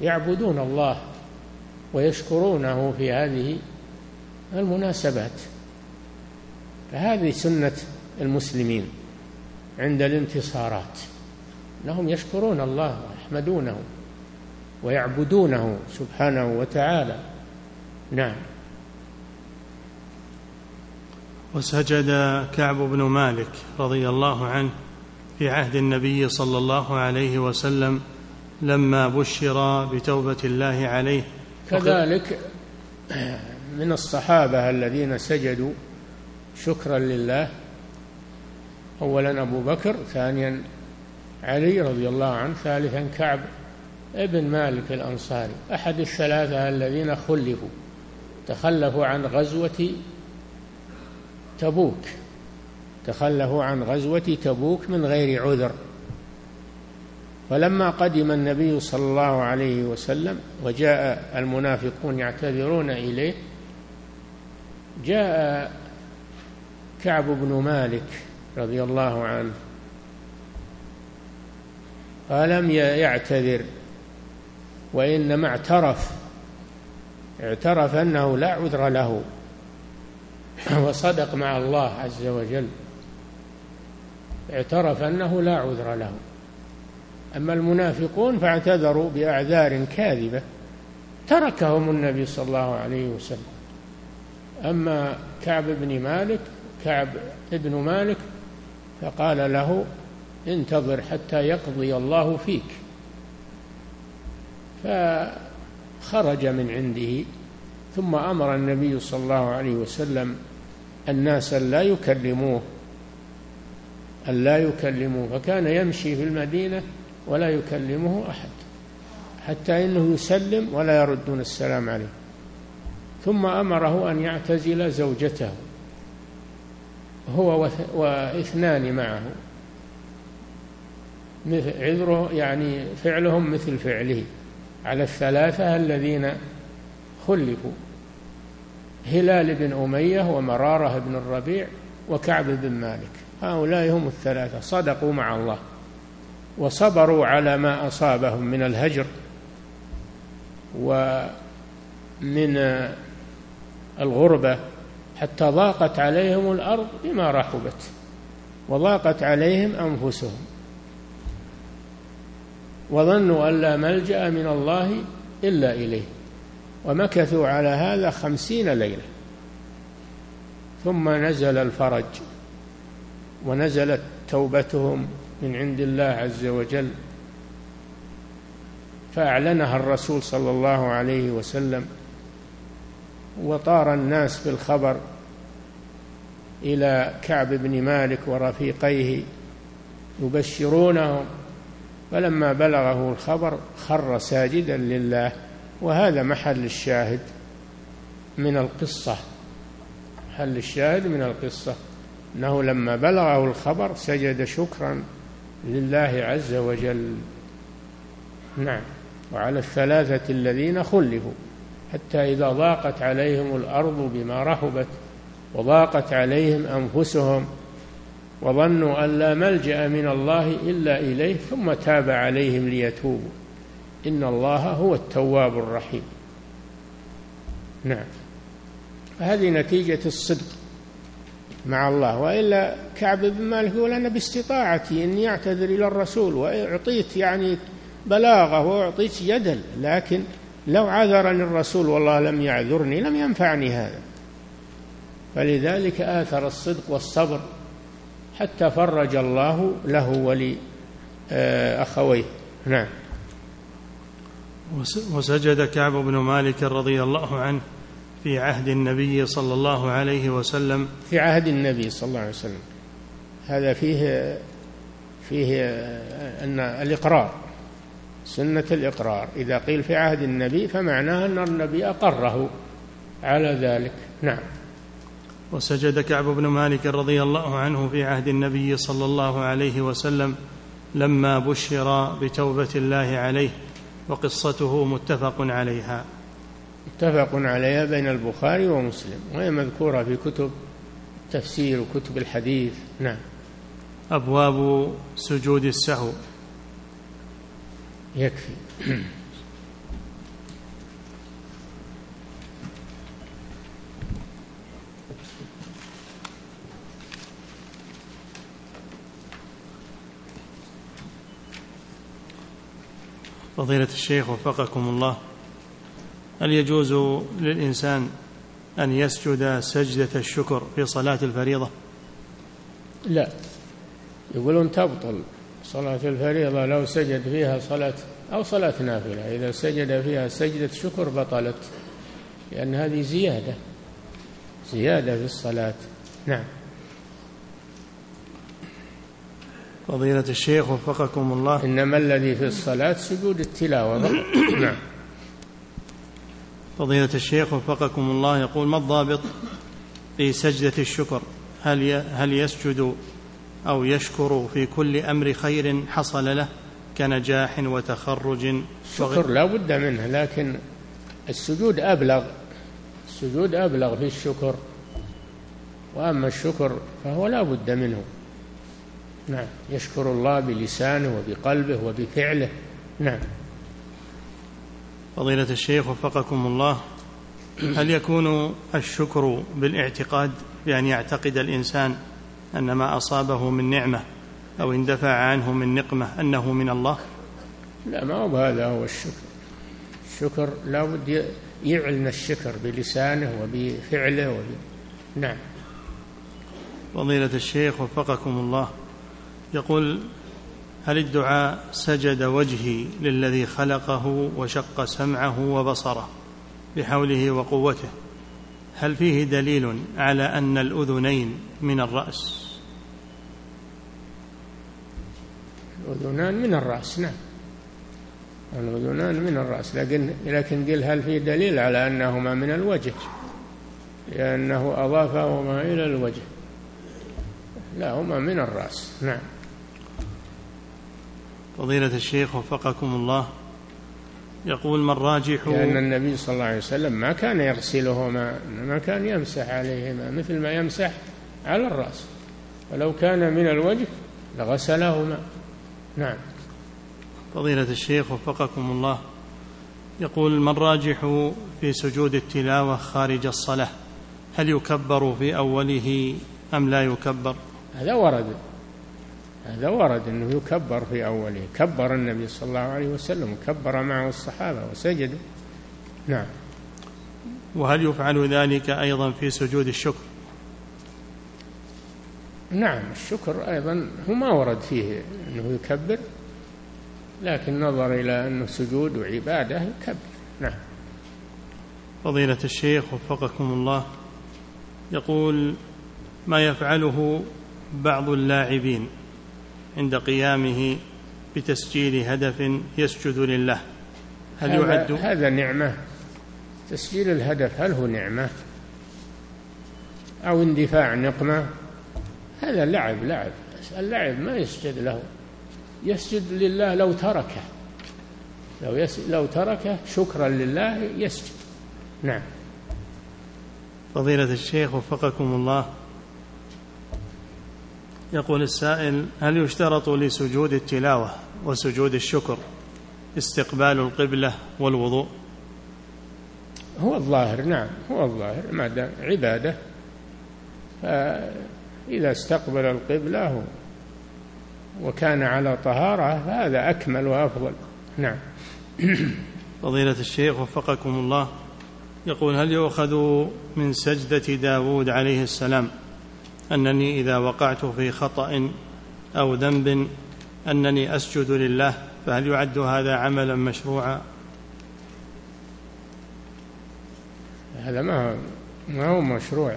[SPEAKER 1] يعبدون الله ويشكرونه في هذه المناسبات فهذه سنة المسلمين عند الانتصارات أنهم يشكرون الله ويحمدونه ويعبدونه سبحانه وتعالى نعم
[SPEAKER 2] وسجد كعب بن مالك رضي الله عنه في عهد النبي صلى الله عليه وسلم لما بشر بتوبة الله عليه
[SPEAKER 1] كذلك من الصحابة الذين سجدوا شكرا لله أولا أبو بكر ثانيا علي رضي الله عنه ثالثا كعب ابن مالك الأنصاري أحد الثلاثة الذين خلفوا تخلفوا عن غزوة تبوك تخلفوا عن غزوة تبوك من غير عذر فلما قدم النبي صلى الله عليه وسلم وجاء المنافقون يعتذرون إليه جاء كعب بن مالك رضي الله عنه فلم يعتذر وإنما اعترف اعترف أنه لا عذر له وصدق مع الله عز وجل اعترف أنه لا عذر له أما المنافقون فاعتذروا بأعذار كاذبة تركهم النبي صلى الله عليه وسلم أما كعب بن مالك كعب ابن مالك فقال له انتظر حتى يقضي الله فيك فخرج من عنده ثم أمر النبي صلى الله عليه وسلم الناس لا يكلموه أن لا يكلمه فكان يمشي في المدينة ولا يكلمه أحد حتى إنه يسلم ولا يردون السلام عليه ثم أمره أن يعتزل زوجته هو واثنان معه عذره يعني فعلهم مثل فعله على الثلاثة الذين خلفوا هلال بن أمية ومرارة بن الربيع وكعب بن مالك هؤلاء هم الثلاثة صدقوا مع الله وصبروا على ما أصابهم من الهجر ومن الغربة حتى ضاقت عليهم الأرض بما رحبت وضاقت عليهم أنفسهم وظنوا أن لا ملجأ من الله إلا إليه ومكثوا على هذا خمسين ليلة ثم نزل الفرج ونزلت توبتهم من عند الله عز وجل فأعلنها الرسول صلى الله عليه وسلم وطار الناس بالخبر إلى كعب بن مالك ورفيقيه يبشرونهم فلما بلغه الخبر خر ساجدا لله وهذا محل الشاهد من القصة محل الشاهد من القصة أنه لما بلغه الخبر سجد شكرا لله عز وجل نعم وعلى الثلاثة الذين خلفوا حتى إذا ضاقت عليهم الأرض بما رحبت وضاقت عليهم أنفسهم وظنوا أن لا ملجأ من الله إلا إليه ثم تاب عليهم ليتوبوا إن الله هو التواب الرحيم نعم هذه نتيجة الصدق مع الله والا كعب بن مالك يقول انا باستطاعتي اني اعتذر الى الرسول واعطيت يعني بلاغه واعطيت جدل لكن لو عذرني الرسول والله لم يعذرني لم ينفعني هذا فلذلك اثر الصدق والصبر حتى فرج الله له ولاخويه آه، نعم
[SPEAKER 2] وسجد كعب بن مالك رضي الله عنه في عهد النبي صلى الله عليه وسلم في عهد
[SPEAKER 1] النبي صلى الله عليه وسلم هذا فيه فيه أن الإقرار سنة الإقرار إذا قيل في عهد النبي فمعناه أن النبي أقره على ذلك نعم وسجد كعب
[SPEAKER 2] بن مالك رضي الله عنه في عهد النبي صلى الله عليه وسلم لما بشر بتوبة الله عليه وقصته متفق عليها
[SPEAKER 1] متفق عليها بين البخاري ومسلم وهي مذكورة في كتب التفسير وكتب الحديث نعم أبواب سجود السهو يكفي
[SPEAKER 2] فضيلة الشيخ وفقكم الله هل يجوز للإنسان أن يسجد سجدة الشكر في صلاة
[SPEAKER 1] الفريضة لا يقولون تبطل صلاة الفريضة لو سجد فيها صلاة أو صلاة نافلة إذا سجد فيها سجدة شكر بطلت لأن هذه زيادة زيادة في الصلاة نعم فضيلة الشيخ وفقكم الله إنما الذي في الصلاة سجود التلاوة نعم
[SPEAKER 2] فضيلة الشيخ وفقكم الله يقول ما الضابط في سجدة الشكر هل هل يسجد أو يشكر في كل أمر خير حصل له كنجاح وتخرج الشكر لا
[SPEAKER 1] بد منه لكن السجود أبلغ السجود أبلغ في الشكر وأما الشكر فهو لا بد منه نعم يشكر الله بلسانه وبقلبه وبفعله
[SPEAKER 2] نعم فضيلة الشيخ وفقكم الله هل يكون الشكر بالاعتقاد بأن يعتقد الإنسان أن ما أصابه من نعمة أو اندفع عنه من نقمة
[SPEAKER 1] أنه من الله لا ما هو هذا هو الشكر الشكر لا بد يعلن الشكر بلسانه وبفعله وب... نعم
[SPEAKER 2] فضيلة الشيخ وفقكم الله يقول هل الدعاء سجد وجهي للذي خلقه وشق سمعه وبصره بحوله وقوته هل فيه دليل على ان الاذنين
[SPEAKER 1] من الراس الاذنان من الراس نعم الاذنان من الراس لكن لكن قل هل في دليل على انهما من الوجه لانه اضافهما الى الوجه لا هما من الراس نعم
[SPEAKER 2] فضيلة الشيخ وفقكم
[SPEAKER 1] الله يقول
[SPEAKER 2] ما الراجح لأن
[SPEAKER 1] النبي صلى الله عليه وسلم ما كان يغسلهما إنما كان يمسح عليهما مثل ما يمسح على الرأس ولو كان من الوجه لغسلهما نعم
[SPEAKER 2] فضيلة الشيخ وفقكم الله يقول ما الراجح في سجود التلاوة خارج الصلاة هل يكبر في أوله
[SPEAKER 1] أم لا يكبر هذا ورد هذا ورد أنه يكبر في أوله كبر النبي صلى الله عليه وسلم وكبر معه الصحابة وسجدوا نعم
[SPEAKER 2] وهل يفعل ذلك أيضا في سجود الشكر
[SPEAKER 1] نعم الشكر أيضا هو ما ورد فيه أنه يكبر لكن نظر إلى أنه سجود وعبادة يكبر نعم
[SPEAKER 2] فضيلة الشيخ وفقكم الله يقول ما يفعله بعض اللاعبين عند قيامه بتسجيل هدف يسجد لله هل يعد
[SPEAKER 1] هذا نعمة تسجيل الهدف هل هو نعمة أو اندفاع نقمة هذا لعب لعب اللعب ما يسجد له يسجد لله لو تركه لو يس... لو تركه شكرا لله يسجد نعم
[SPEAKER 2] فضيلة الشيخ وفقكم الله يقول السائل هل يشترط لسجود التلاوة
[SPEAKER 1] وسجود الشكر استقبال القبلة والوضوء هو الظاهر نعم هو الظاهر ما دام عبادة إذا استقبل القبلة وكان على طهارة فهذا أكمل وأفضل
[SPEAKER 2] نعم فضيلة الشيخ وفقكم الله يقول هل يؤخذ من سجدة داود عليه السلام انني اذا وقعت في خطا او ذنب انني اسجد
[SPEAKER 1] لله فهل يعد هذا عملا مشروعا هذا ما ما هو مشروع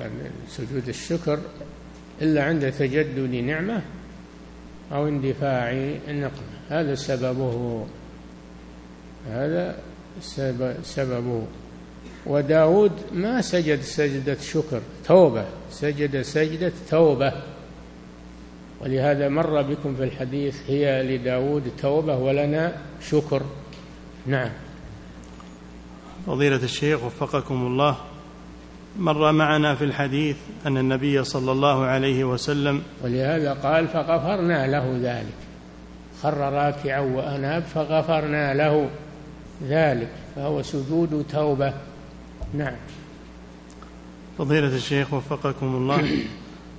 [SPEAKER 1] سجود الشكر الا عند تجدد نعمه او اندفاع نقمة هذا سببه هذا سببه وداود ما سجد سجدة شكر توبة سجد سجدة توبة ولهذا مر بكم في الحديث هي لداود توبة ولنا شكر
[SPEAKER 2] نعم فضيلة الشيخ وفقكم الله مر معنا في الحديث أن النبي صلى الله
[SPEAKER 1] عليه وسلم ولهذا قال فغفرنا له ذلك خر راكعا وأناب فغفرنا له ذلك فهو سجود توبة نعم
[SPEAKER 2] فضيلة الشيخ وفقكم الله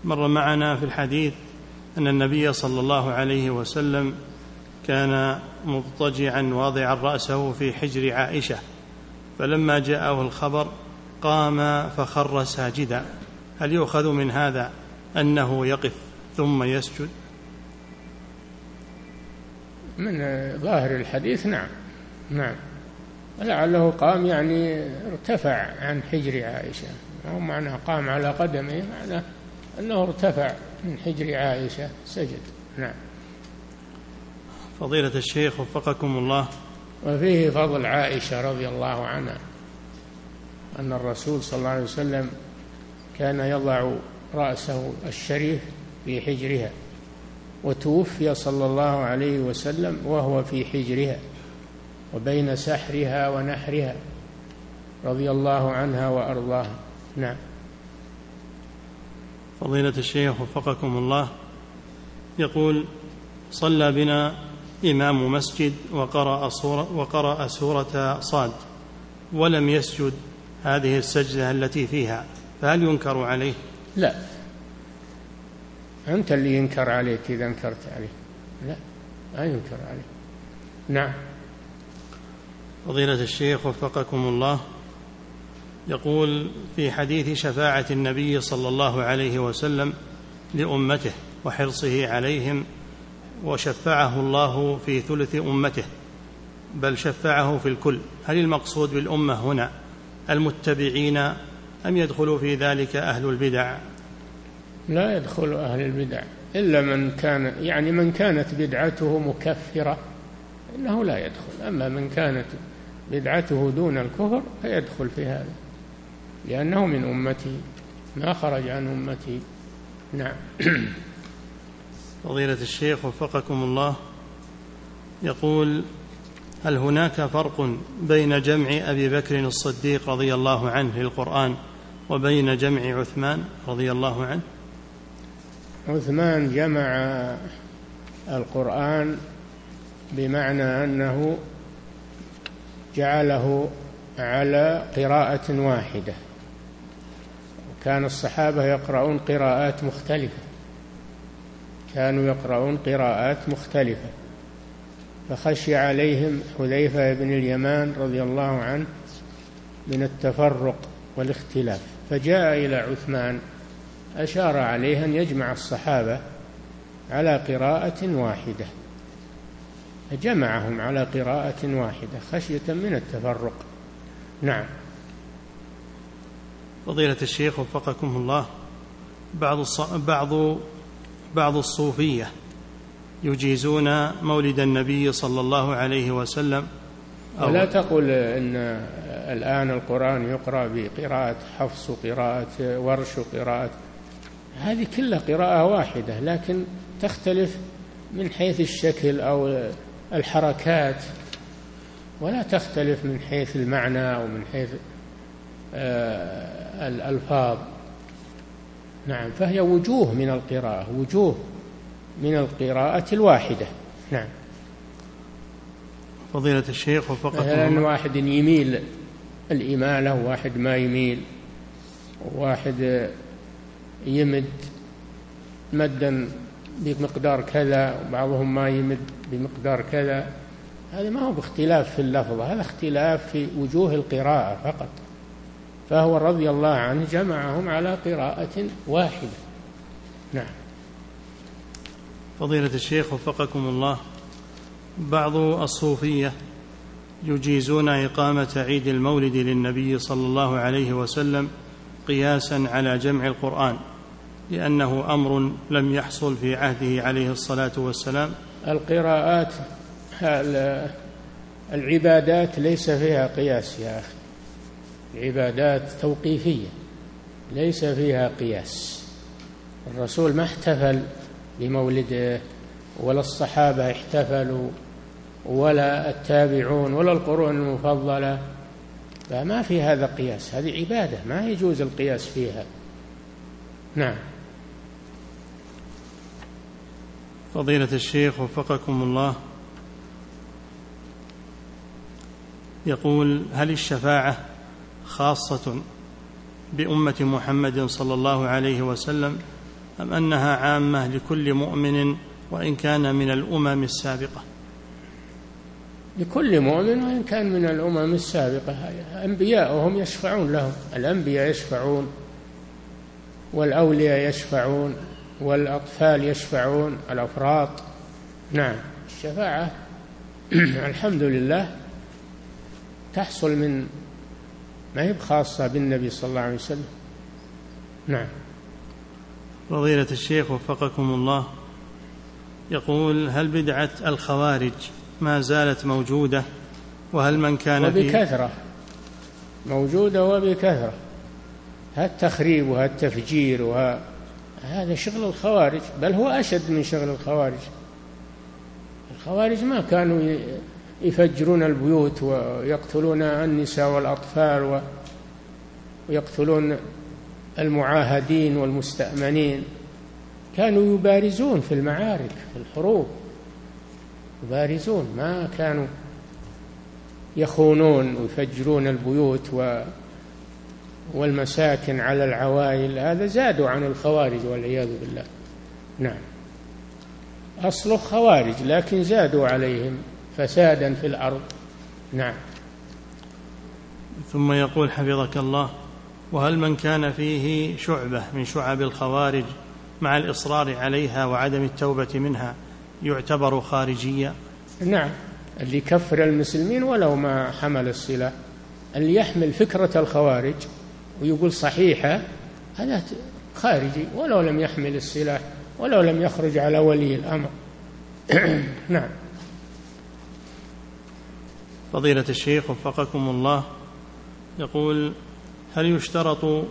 [SPEAKER 2] مر معنا في الحديث أن النبي صلى الله عليه وسلم كان مضطجعا واضعا رأسه في حجر عائشة فلما جاءه الخبر قام فخر ساجدا هل يؤخذ من هذا أنه يقف ثم يسجد
[SPEAKER 1] من ظاهر الحديث نعم نعم لعله قام يعني ارتفع عن حجر عائشة أو معنى قام على قدمه معنى أنه ارتفع من حجر عائشة سجد نعم فضيلة الشيخ وفقكم الله وفيه فضل عائشة رضي الله عنها أن الرسول صلى الله عليه وسلم كان يضع رأسه الشريف في حجرها وتوفي صلى الله عليه وسلم وهو في حجرها وبين سحرها ونحرها رضي الله عنها وارضاها نعم
[SPEAKER 2] فضيلة الشيخ وفقكم الله يقول صلى بنا إمام مسجد وقرأ سورة, وقرأ سورة صاد ولم يسجد
[SPEAKER 1] هذه السجدة التي فيها فهل ينكر عليه؟ لا أنت اللي ينكر عليك إذا انكرت عليه لا ما ينكر عليه نعم
[SPEAKER 2] فضيلة الشيخ وفقكم الله يقول في حديث شفاعة النبي صلى الله عليه وسلم لأمته وحرصه عليهم وشفعه الله في ثلث أمته بل شفعه في الكل هل المقصود بالأمة هنا المتبعين أم يدخل في ذلك أهل البدع
[SPEAKER 1] لا يدخل أهل البدع إلا من كان يعني من كانت بدعته مكفرة إنه لا يدخل أما من كانت بدعته دون الكفر فيدخل في هذا لأنه من أمته ما خرج عن أمته نعم فضيلة
[SPEAKER 2] الشيخ وفقكم الله يقول هل هناك فرق بين جمع أبي بكر الصديق رضي الله عنه للقرآن وبين جمع عثمان رضي الله عنه
[SPEAKER 1] عثمان جمع القرآن بمعنى أنه جعله على قراءة واحدة كان الصحابة يقرؤون قراءات مختلفة كانوا يقرؤون قراءات مختلفة فخشي عليهم حذيفة بن اليمان رضي الله عنه من التفرق والاختلاف فجاء إلى عثمان أشار عليه أن يجمع الصحابة على قراءة واحدة فجمعهم على قراءة واحدة خشية من التفرق نعم فضيلة الشيخ وفقكم الله بعض الص...
[SPEAKER 2] بعض بعض الصوفية يجيزون مولد النبي صلى الله عليه وسلم
[SPEAKER 1] أو لا تقل إن الآن القرآن يقرأ بقراءة حفص وقراءة ورش وقراءة هذه كلها قراءة واحدة لكن تختلف من حيث الشكل أو الحركات ولا تختلف من حيث المعنى أو من حيث آه، الألفاظ نعم فهي وجوه من القراءة وجوه من القراءة الواحدة نعم
[SPEAKER 2] فضيلة الشيخ وفقكم مثلا
[SPEAKER 1] واحد يميل الإمالة واحد ما يميل واحد يمد مدا بمقدار كذا وبعضهم ما يمد بمقدار كذا هذا ما هو باختلاف في اللفظ هذا اختلاف في وجوه القراءة فقط فهو رضي الله عنه جمعهم على قراءة واحدة
[SPEAKER 2] نعم فضيلة الشيخ وفقكم الله بعض الصوفية يجيزون إقامة عيد المولد للنبي صلى الله عليه وسلم قياسا على جمع القرآن لأنه أمر لم يحصل في عهده عليه الصلاة والسلام
[SPEAKER 1] القراءات العبادات ليس فيها قياس يا أخي العبادات توقيفية ليس فيها قياس الرسول ما احتفل بمولده ولا الصحابة احتفلوا ولا التابعون ولا القرون المفضلة فما في هذا قياس هذه عبادة ما يجوز القياس فيها نعم
[SPEAKER 2] فضيلة الشيخ وفقكم الله يقول هل الشفاعة خاصة بأمة محمد صلى الله عليه وسلم أم أنها عامة لكل مؤمن وإن كان من الأمم السابقة
[SPEAKER 1] لكل مؤمن وإن كان من الأمم السابقة أنبياؤهم يشفعون لهم الأنبياء يشفعون والأولياء يشفعون والأطفال يشفعون الأفراط نعم الشفاعة الحمد لله تحصل من ما هي خاصة بالنبي صلى الله عليه وسلم نعم فضيلة
[SPEAKER 2] الشيخ وفقكم الله يقول هل بدعة الخوارج ما زالت موجودة وهل من كان وبكثرة
[SPEAKER 1] موجودة وبكثرة هالتخريب وهالتفجير وها هذا شغل الخوارج بل هو أشد من شغل الخوارج الخوارج ما كانوا يفجرون البيوت ويقتلون النساء والأطفال ويقتلون المعاهدين والمستأمنين كانوا يبارزون في المعارك في الحروب يبارزون ما كانوا يخونون ويفجرون البيوت و والمساكن على العوائل هذا زادوا عن الخوارج والعياذ بالله نعم أصله خوارج لكن زادوا عليهم فسادا في الأرض نعم ثم يقول
[SPEAKER 2] حفظك الله وهل من كان فيه شعبة من شعب الخوارج مع الإصرار عليها وعدم التوبة منها يعتبر خارجيا
[SPEAKER 1] نعم اللي كفر المسلمين ولو ما حمل السلاح اللي يحمل فكرة الخوارج ويقول صحيحة هذا خارجي ولو لم يحمل السلاح ولو لم يخرج على ولي الأمر نعم
[SPEAKER 2] فضيلة الشيخ وفقكم الله يقول هل يشترط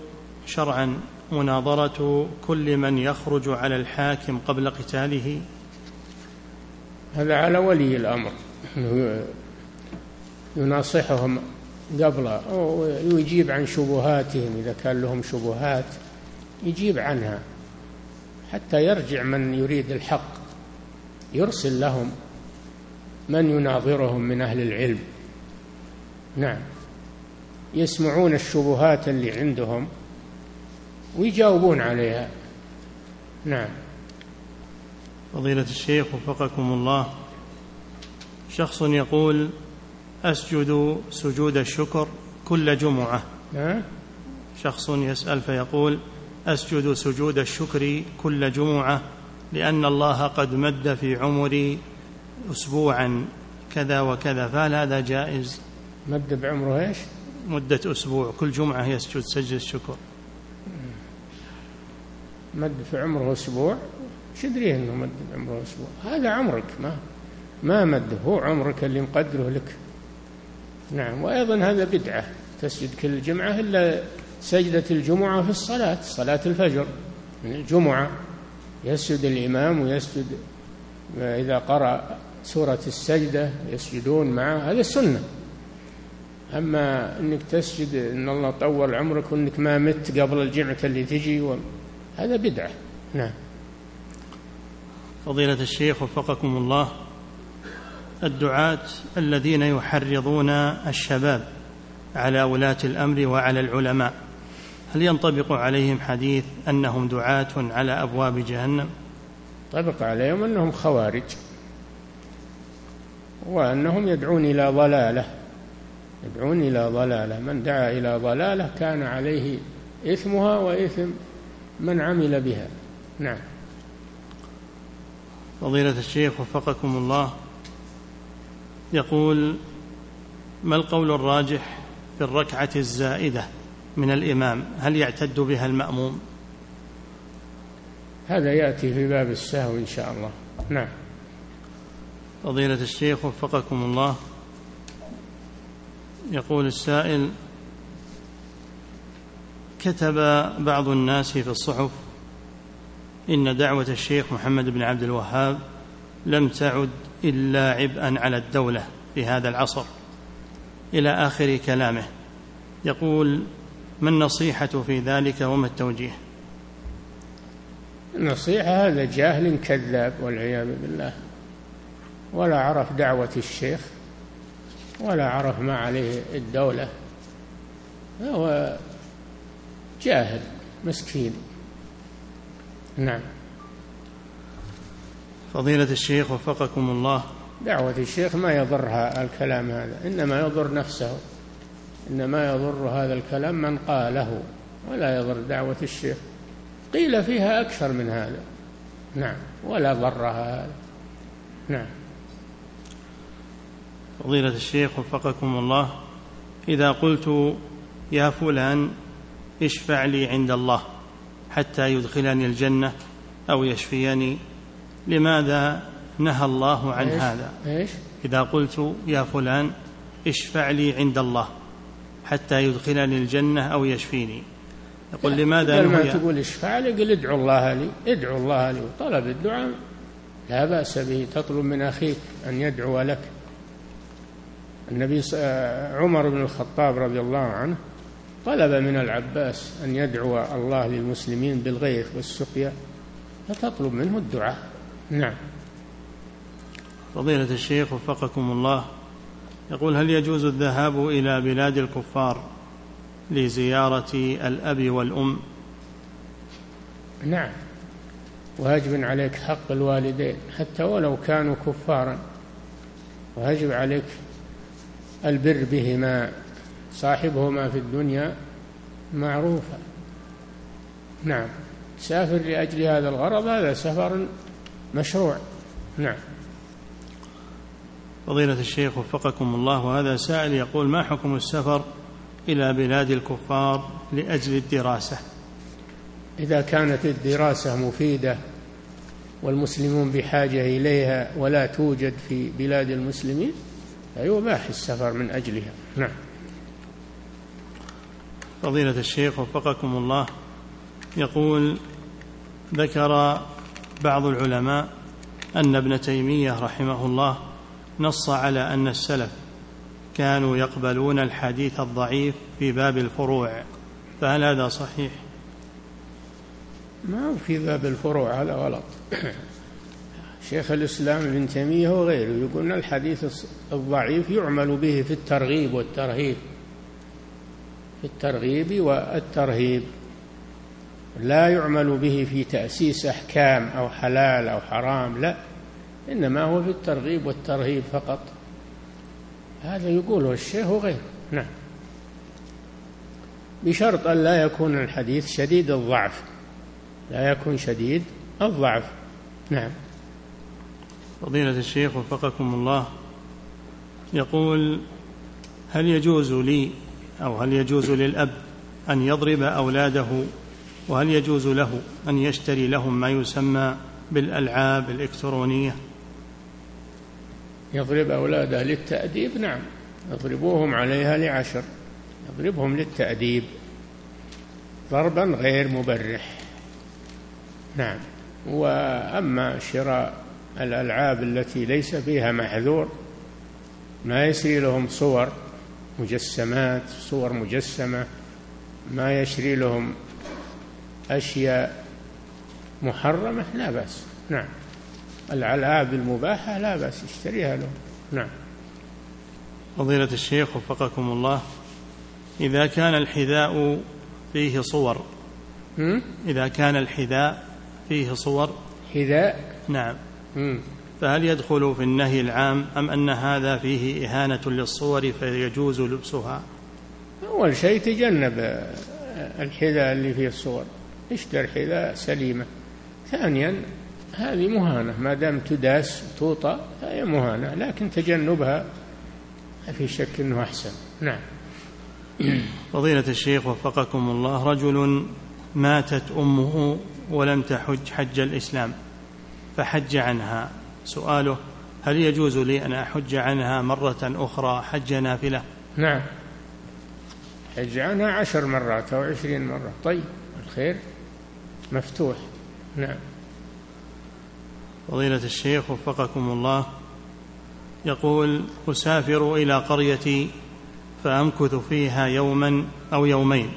[SPEAKER 2] شرعا مناظرة كل من يخرج
[SPEAKER 1] على الحاكم قبل قتاله هذا على ولي الأمر يناصحهم قبله ويجيب عن شبهاتهم إذا كان لهم شبهات يجيب عنها حتى يرجع من يريد الحق يرسل لهم من يناظرهم من أهل العلم نعم يسمعون الشبهات اللي عندهم ويجاوبون عليها نعم فضيلة الشيخ وفقكم الله
[SPEAKER 2] شخص يقول أسجد سجود الشكر كل جمعة شخص يسأل فيقول أسجد سجود الشكر كل جمعة لأن الله قد مد في عمري أسبوعا كذا وكذا فهل هذا جائز مد بعمره إيش مدة أسبوع كل جمعة يسجد سجد
[SPEAKER 1] الشكر مد في عمره أسبوع شدريه أنه مد بعمره أسبوع هذا عمرك ما ما مده هو عمرك اللي مقدره لك نعم وأيضا هذا بدعة تسجد كل جمعة إلا سجدة الجمعة في الصلاة صلاة الفجر من يعني الجمعة يسجد الإمام ويسجد إذا قرأ سورة السجدة يسجدون معه هذا السنة أما أنك تسجد أن الله طول عمرك وأنك ما مت قبل الجمعة اللي تجي و... هذا بدعة نعم
[SPEAKER 2] فضيلة الشيخ وفقكم الله الدعاة الذين يحرضون الشباب على ولاة الأمر وعلى العلماء هل ينطبق عليهم حديث أنهم دعاة على أبواب
[SPEAKER 1] جهنم طبق عليهم أنهم خوارج وأنهم يدعون إلى ضلالة يدعون إلى ضلالة من دعا إلى ضلالة كان عليه إثمها وإثم من عمل بها
[SPEAKER 2] نعم فضيلة الشيخ وفقكم الله يقول ما القول الراجح في الركعة الزائدة من الإمام هل يعتد بها المأموم
[SPEAKER 1] هذا يأتي في باب السهو إن شاء الله
[SPEAKER 2] نعم فضيلة الشيخ وفقكم الله يقول السائل كتب بعض الناس في الصحف إن دعوة الشيخ محمد بن عبد الوهاب لم تعد إلا عبئا على الدولة في هذا العصر إلى آخر كلامه يقول ما النصيحة في ذلك وما التوجيه
[SPEAKER 1] النصيحة هذا جاهل كذاب والعياذ بالله ولا عرف دعوة الشيخ ولا عرف ما عليه الدولة هو جاهل مسكين نعم
[SPEAKER 2] فضيلة الشيخ وفقكم الله
[SPEAKER 1] دعوة الشيخ ما يضرها الكلام هذا إنما يضر نفسه إنما يضر هذا الكلام من قاله ولا يضر دعوة الشيخ قيل فيها أكثر من هذا نعم ولا ضرها هذا نعم
[SPEAKER 2] فضيلة الشيخ وفقكم الله إذا قلت يا فلان اشفع لي عند الله حتى يدخلني الجنة أو يشفيني لماذا نهى الله عن إيش؟ هذا إيش؟ إذا قلت يا فلان اشفع لي عند الله حتى يدخلني الجنة أو يشفيني يقول لماذا لما ما
[SPEAKER 1] تقول اشفع لي قل ادعو الله لي ادعو الله لي وطلب الدعاء لا بأس به تطلب من أخيك أن يدعو لك النبي آه، عمر بن الخطاب رضي الله عنه طلب من العباس أن يدعو الله للمسلمين بالغيث والسقيا فتطلب منه الدعاء نعم فضيلة الشيخ
[SPEAKER 2] وفقكم الله يقول هل يجوز الذهاب إلى بلاد الكفار لزيارة الأب والأم
[SPEAKER 1] نعم واجب عليك حق الوالدين حتى ولو كانوا كفارا واجب عليك البر بهما صاحبهما في الدنيا معروفا نعم تسافر لأجل هذا الغرض هذا سفر مشروع نعم
[SPEAKER 2] فضيلة الشيخ وفقكم الله هذا سائل يقول ما حكم السفر إلى بلاد
[SPEAKER 1] الكفار لأجل الدراسة إذا كانت الدراسة مفيدة والمسلمون بحاجة إليها ولا توجد في بلاد المسلمين فيباح أيوة، السفر من أجلها نعم
[SPEAKER 2] فضيلة الشيخ وفقكم الله يقول ذكر بعض العلماء أن ابن تيمية رحمه الله نص على أن السلف كانوا يقبلون الحديث الضعيف في باب الفروع فهل هذا صحيح؟
[SPEAKER 1] ما هو في باب الفروع هذا غلط شيخ الإسلام ابن تيمية وغيره يقولون الحديث الضعيف يعمل به في الترغيب والترهيب في الترغيب والترهيب لا يعمل به في تأسيس أحكام أو حلال أو حرام لا إنما هو في الترغيب والترهيب فقط هذا يقوله الشيخ وغيره نعم بشرط أن لا يكون الحديث شديد الضعف لا يكون شديد الضعف نعم
[SPEAKER 2] فضيلة الشيخ وفقكم الله يقول هل يجوز لي أو هل يجوز للأب أن يضرب أولاده وهل يجوز له أن يشتري لهم ما
[SPEAKER 1] يسمى بالألعاب الإلكترونية يضرب أولاده للتأديب نعم يضربوهم عليها لعشر يضربهم للتأديب ضربا غير مبرح نعم وأما شراء الألعاب التي ليس فيها محذور ما يشري لهم صور مجسمات صور مجسمة ما يشري لهم أشياء محرمة لا بأس نعم الألعاب المباحة لا بأس اشتريها له نعم
[SPEAKER 2] فضيلة الشيخ وفقكم الله إذا كان الحذاء فيه صور إذا كان الحذاء فيه صور
[SPEAKER 1] حذاء
[SPEAKER 2] نعم فهل يدخل في النهي العام أم أن هذا فيه إهانة للصور فيجوز لبسها
[SPEAKER 1] أول شيء تجنب الحذاء اللي فيه الصور اشتر حذاء سليمة ثانيا هذه مهانة ما دام تداس توطى فهي مهانة لكن تجنبها ما في شك أنه أحسن نعم فضيلة
[SPEAKER 2] الشيخ وفقكم الله رجل ماتت أمه ولم تحج حج الإسلام فحج عنها سؤاله هل يجوز لي أن أحج عنها مرة
[SPEAKER 1] أخرى حج نافلة نعم حج عنها عشر مرات أو عشرين مرة طيب الخير مفتوح
[SPEAKER 2] نعم فضيلة الشيخ وفقكم الله يقول أسافر إلى قريتي فأمكث فيها يوما أو يومين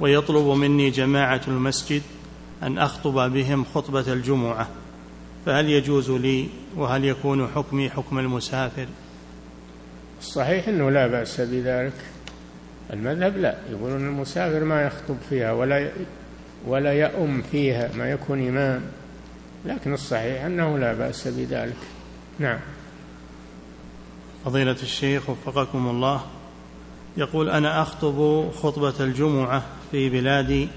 [SPEAKER 2] ويطلب مني جماعة المسجد أن أخطب بهم خطبة الجمعة فهل يجوز لي وهل يكون حكمي حكم المسافر
[SPEAKER 1] الصحيح أنه لا بأس بذلك المذهب لا يقولون المسافر ما يخطب فيها ولا ولا يؤم فيها ما يكون إمام لكن الصحيح أنه لا بأس بذلك نعم
[SPEAKER 2] فضيلة الشيخ وفقكم الله يقول أنا أخطب خطبة الجمعة في بلادي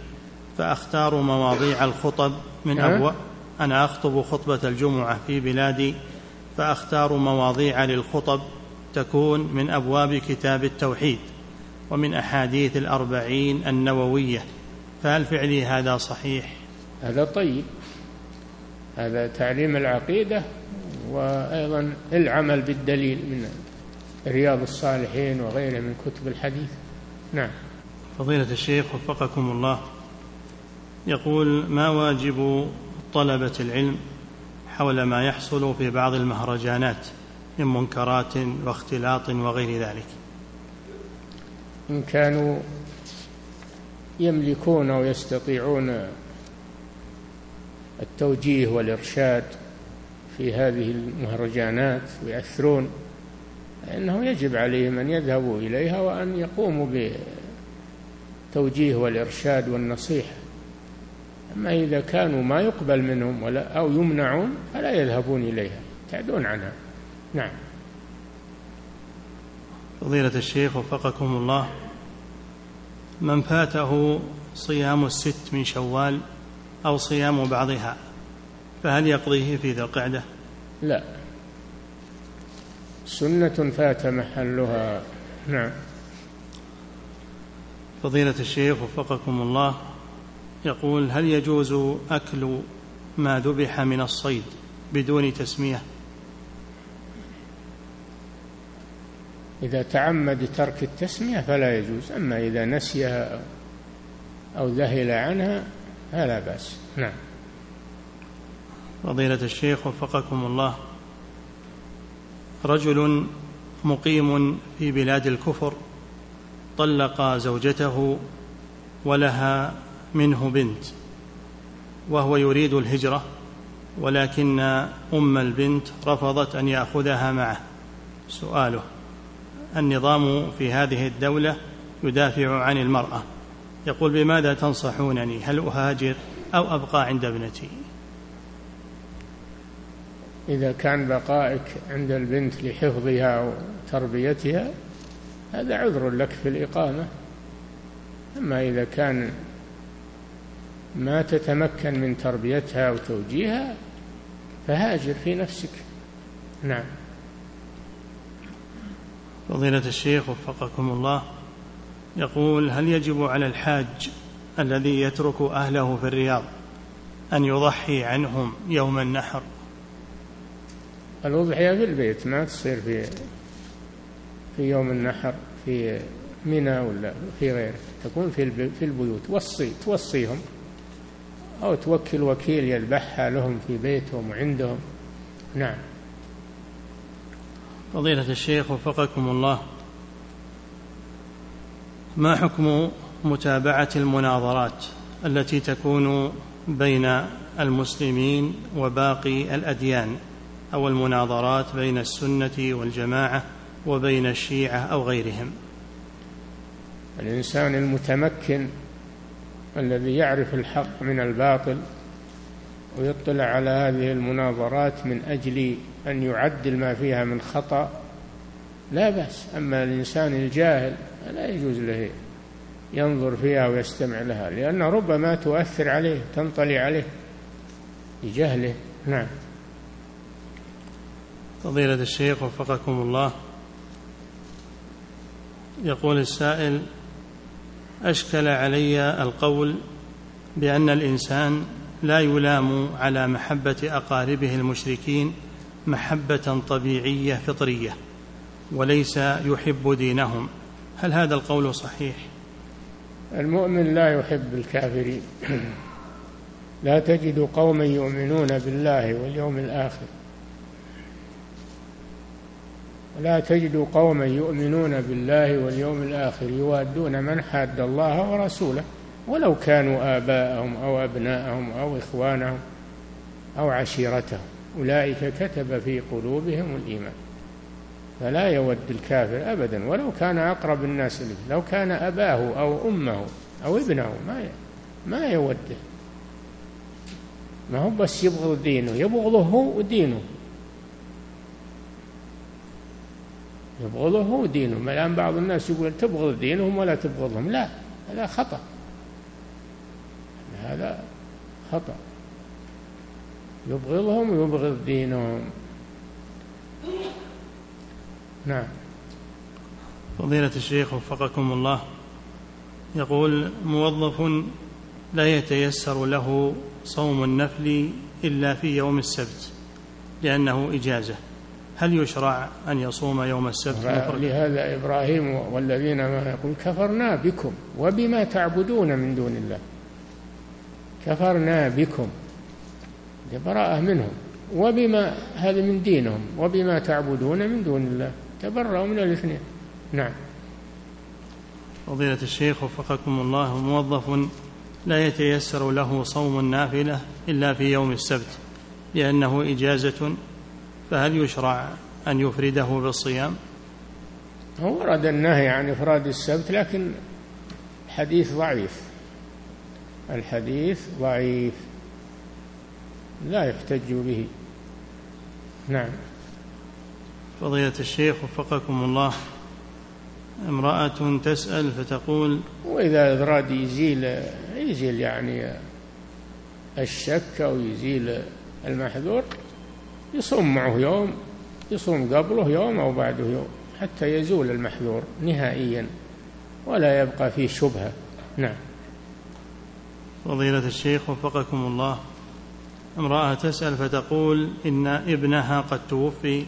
[SPEAKER 2] فأختار مواضيع الخطب من أه؟ أبواب أنا أخطب خطبة الجمعة في بلادي فأختار مواضيع للخطب تكون من أبواب كتاب التوحيد ومن أحاديث
[SPEAKER 1] الأربعين النووية فهل فعلي هذا صحيح هذا طيب هذا تعليم العقيدة وأيضا العمل بالدليل من رياض الصالحين وغيره من كتب الحديث نعم
[SPEAKER 2] فضيلة الشيخ وفقكم الله يقول ما واجب طلبة العلم حول ما يحصل في بعض المهرجانات من منكرات واختلاط وغير ذلك
[SPEAKER 1] إن كانوا يملكون ويستطيعون التوجيه والإرشاد في هذه المهرجانات ويأثرون أنه يجب عليهم أن يذهبوا إليها وأن يقوموا بالتوجيه والإرشاد والنصيحة أما إذا كانوا ما يقبل منهم ولا أو يمنعون فلا يذهبون إليها يبتعدون عنها نعم فضيلة
[SPEAKER 2] الشيخ وفقكم الله من فاته صيام الست من شوال أو صيام بعضها فهل يقضيه في ذي القعدة
[SPEAKER 1] لا سنة فات محلها نعم
[SPEAKER 2] فضيلة الشيخ وفقكم الله يقول هل يجوز أكل ما ذبح من الصيد بدون تسمية
[SPEAKER 1] إذا تعمد ترك التسمية فلا يجوز أما إذا نسيها أو ذهل عنها فلا بأس نعم
[SPEAKER 2] فضيلة الشيخ وفقكم الله رجل مقيم في بلاد الكفر طلق زوجته ولها منه بنت وهو يريد الهجرة ولكن أم البنت رفضت أن يأخذها معه سؤاله النظام في هذه الدولة يدافع عن المرأة يقول بماذا تنصحونني هل أهاجر أو أبقى عند ابنتي
[SPEAKER 1] إذا كان بقائك عند البنت لحفظها وتربيتها هذا عذر لك في الإقامة أما إذا كان ما تتمكن من تربيتها وتوجيهها فهاجر في نفسك نعم
[SPEAKER 2] فضيلة الشيخ وفقكم الله يقول هل يجب على الحاج الذي يترك أهله في الرياض أن يضحي
[SPEAKER 1] عنهم يوم النحر الأضحية في البيت ما تصير في في يوم النحر في منى ولا في غيره تكون في في البيوت وصي توصيهم أو توكل وكيل يذبحها لهم في بيتهم وعندهم نعم
[SPEAKER 2] فضيلة الشيخ وفقكم الله ما حكم متابعة المناظرات التي تكون بين المسلمين وباقي الأديان أو المناظرات بين السنة والجماعة
[SPEAKER 1] وبين الشيعة أو غيرهم الإنسان المتمكن الذي يعرف الحق من الباطل ويطلع على هذه المناظرات من أجل أن يعدل ما فيها من خطأ لا بأس أما الإنسان الجاهل لا يجوز له ينظر فيها ويستمع لها لأن ربما تؤثر عليه تنطلي عليه لجهله نعم
[SPEAKER 2] فضيلة الشيخ وفقكم الله يقول السائل أشكل علي القول بأن الإنسان لا يلام على محبه اقاربه المشركين محبه طبيعيه فطريه وليس يحب دينهم هل هذا القول صحيح
[SPEAKER 1] المؤمن لا يحب الكافرين لا تجد قوما يؤمنون بالله واليوم الاخر لا تجد قوما يؤمنون بالله واليوم الآخر يوادون من حاد الله ورسوله ولو كانوا آباءهم أو أبناءهم أو إخوانهم أو عشيرتهم أولئك كتب في قلوبهم الإيمان فلا يود الكافر أبدا ولو كان أقرب الناس إليه لو كان أباه أو أمه أو ابنه ما ما يوده ما هو بس يبغض دينه يبغضه هو ودينه يبغضه دينه الآن بعض الناس يقول تبغض دينهم ولا تبغضهم لا هذا خطأ هذا خطأ يبغضهم ويبغض دينهم نعم
[SPEAKER 2] فضيلة الشيخ وفقكم الله يقول موظف لا يتيسر له صوم النفل إلا في يوم السبت لأنه إجازة هل يشرع أن يصوم يوم السبت
[SPEAKER 1] لهذا إبراهيم والذين ما يقول كفرنا بكم وبما تعبدون من دون الله كفرنا بكم براءة منهم وبما هذا من دينهم وبما تعبدون من دون الله تبرأوا من الاثنين نعم
[SPEAKER 2] فضيلة الشيخ وفقكم الله موظف لا يتيسر له صوم النافلة إلا في يوم السبت لأنه إجازة فهل يشرع أن يفرده بالصيام
[SPEAKER 1] هو ورد النهي عن إفراد السبت لكن حديث ضعيف الحديث ضعيف لا يحتج به نعم فضيلة الشيخ
[SPEAKER 2] وفقكم الله امرأة تسأل فتقول
[SPEAKER 1] وإذا أراد يزيل يزيل يعني الشك أو يزيل المحذور يصوم معه يوم يصوم قبله يوم أو بعده يوم حتى يزول المحذور نهائيا ولا يبقى فيه شبهة
[SPEAKER 2] نعم فضيلة الشيخ وفقكم الله امرأة تسأل فتقول إن ابنها قد توفي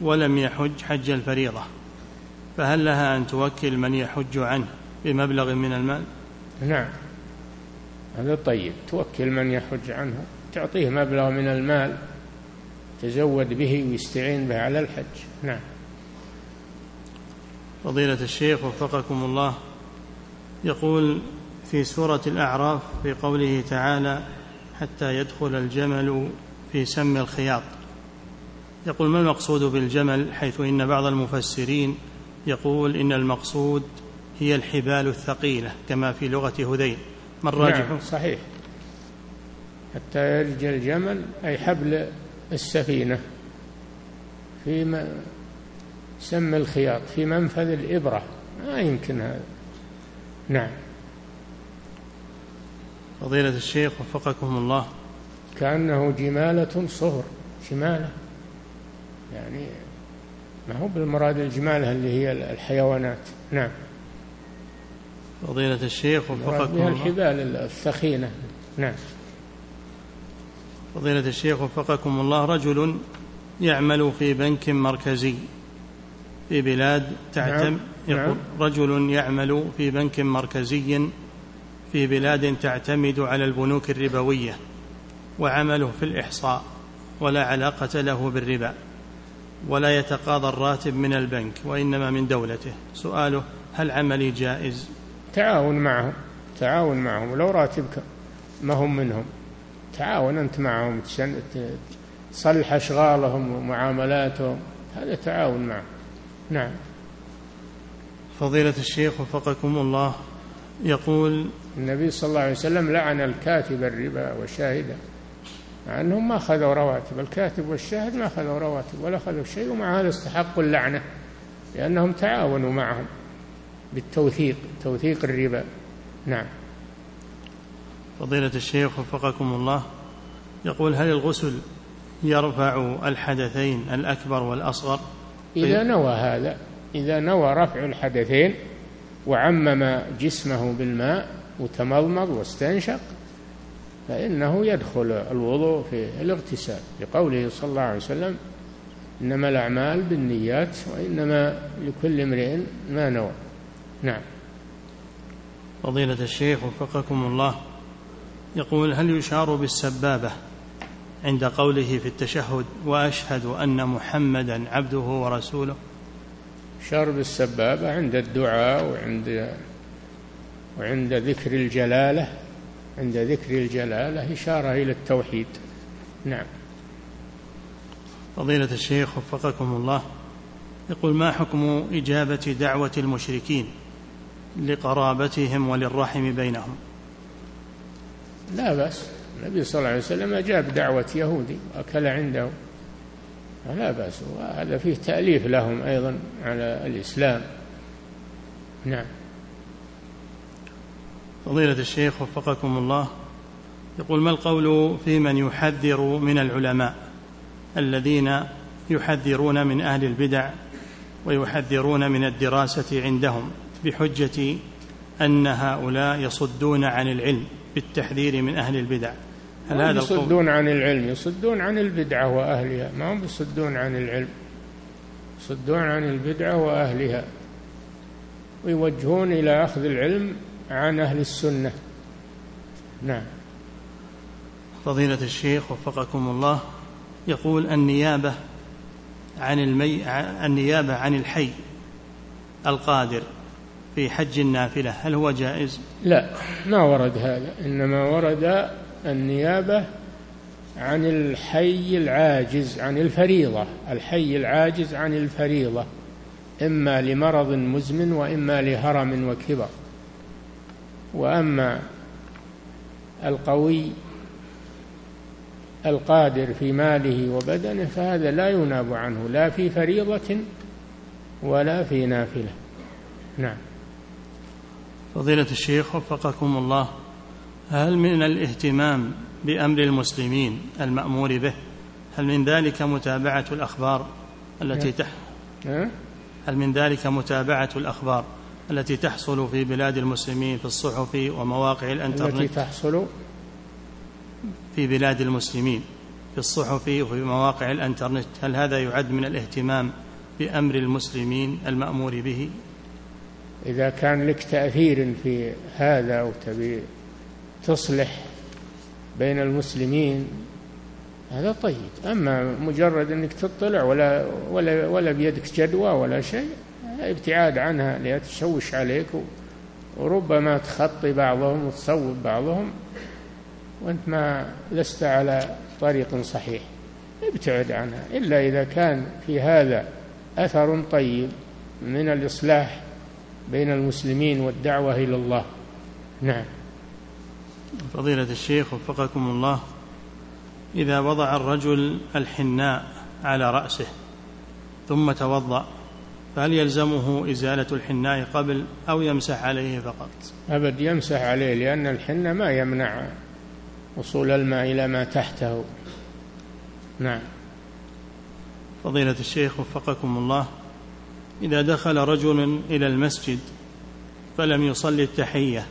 [SPEAKER 2] ولم يحج حج الفريضة فهل لها أن توكل من يحج عنه بمبلغ من المال
[SPEAKER 1] نعم هذا طيب توكل من يحج عنه تعطيه مبلغ من المال تزود به ويستعين به على الحج نعم
[SPEAKER 2] فضيلة الشيخ وفقكم الله يقول في سورة الأعراف في قوله تعالى حتى يدخل الجمل في سم الخياط يقول ما المقصود بالجمل حيث إن بعض المفسرين يقول إن المقصود هي الحبال الثقيلة كما في لغة هذين ما الراجح نعم
[SPEAKER 1] صحيح حتى يلج الجمل أي حبل السفينة في سم الخياط في منفذ الإبرة ما يمكن هذا نعم
[SPEAKER 2] فضيلة الشيخ وفقكم الله
[SPEAKER 1] كأنه جمالة صهر جمالة يعني ما هو بالمراد الجمالة اللي هي الحيوانات نعم
[SPEAKER 2] فضيلة الشيخ وفقكم الله
[SPEAKER 1] الحبال الثخينة نعم
[SPEAKER 2] فضيلة الشيخ وفقكم الله رجل يعمل في بنك مركزي في بلاد تعتمد نعم،, نعم. يقول نعم. رجل يعمل في بنك مركزي في بلاد تعتمد على البنوك الربويه وعمله في الاحصاء ولا علاقه له بالربا ولا يتقاضى الراتب
[SPEAKER 1] من البنك وانما من دولته سؤاله هل عملي جائز تعاون معهم تعاون معهم ولو راتبك ما هم منهم تعاون انت معهم تصلح اشغالهم ومعاملاتهم هذا تعاون معهم نعم
[SPEAKER 2] فضيله الشيخ وفقكم الله
[SPEAKER 1] يقول النبي صلى الله عليه وسلم لعن الكاتب الربا وشاهده مع أنهم ما أخذوا رواتب الكاتب والشاهد ما أخذوا رواتب ولا أخذوا شيء ومع هذا استحقوا اللعنة لأنهم تعاونوا معهم بالتوثيق توثيق الربا نعم
[SPEAKER 2] فضيلة الشيخ وفقكم الله يقول هل الغسل يرفع الحدثين الأكبر والأصغر طيب. إذا نوى
[SPEAKER 1] هذا إذا نوى رفع الحدثين وعمم جسمه بالماء وتمضمض واستنشق فإنه يدخل الوضوء في الاغتسال بقوله صلى الله عليه وسلم إنما الأعمال بالنيات وإنما لكل امرئ ما نوى نعم
[SPEAKER 2] فضيلة الشيخ وفقكم الله يقول هل يشار بالسبابة عند قوله في التشهد وأشهد أن محمدا عبده ورسوله
[SPEAKER 1] يشار بالسبابة عند الدعاء وعند وعند ذكر الجلالة عند ذكر الجلالة إشارة إلى التوحيد
[SPEAKER 2] نعم فضيلة الشيخ وفقكم الله يقول ما حكم إجابة دعوة المشركين لقرابتهم
[SPEAKER 1] وللرحم بينهم لا بأس النبي صلى الله عليه وسلم أجاب دعوة يهودي وأكل عنده لا بأس وهذا فيه تأليف لهم أيضا على الإسلام نعم
[SPEAKER 2] فضيلة الشيخ وفقكم الله يقول ما القول في من يحذر من العلماء الذين يحذرون من أهل البدع ويحذرون من الدراسة عندهم بحجة أن هؤلاء يصدون عن العلم بالتحذير من أهل البدع هل هذا يصدون
[SPEAKER 1] عن العلم يصدون عن البدعة وأهلها ما هم يصدون عن العلم يصدون عن البدعة وأهلها ويوجهون إلى أخذ العلم عن أهل السنة نعم فضيلة الشيخ
[SPEAKER 2] وفقكم الله يقول النيابة عن المي... النيابة عن الحي القادر في حج النافلة هل هو جائز؟
[SPEAKER 1] لا ما ورد هذا إنما ورد النيابة عن الحي العاجز عن الفريضة الحي العاجز عن الفريضة إما لمرض مزمن وإما لهرم وكبر واما القوي القادر في ماله وبدنه فهذا لا يناب عنه لا في فريضه ولا في نافله
[SPEAKER 2] نعم فضيله الشيخ وفقكم الله هل من الاهتمام بامر المسلمين المامور به هل من ذلك متابعه الاخبار التي نعم. تح هل من ذلك متابعه الاخبار التي تحصل في بلاد المسلمين في الصحف ومواقع الانترنت التي تحصل في بلاد المسلمين في الصحف وفي مواقع الانترنت هل هذا يعد من الاهتمام بامر المسلمين المامور به
[SPEAKER 1] اذا كان لك تاثير في هذا او تبي تصلح بين المسلمين هذا طيب اما مجرد انك تطلع ولا ولا ولا بيدك جدوى ولا شيء ابتعاد عنها لا تشوش عليك وربما تخطي بعضهم وتصوب بعضهم وانت ما لست على طريق صحيح ابتعد عنها الا اذا كان في هذا اثر طيب من الاصلاح بين المسلمين والدعوه الى الله
[SPEAKER 2] نعم فضيله الشيخ وفقكم الله اذا وضع الرجل الحناء على راسه ثم توضا فهل يلزمه إزالة الحناء قبل أو يمسح عليه فقط
[SPEAKER 1] أبد يمسح عليه لأن الحنة ما يمنع وصول الماء إلى ما تحته نعم
[SPEAKER 2] فضيلة الشيخ وفقكم الله إذا دخل رجل إلى المسجد فلم يصلي التحية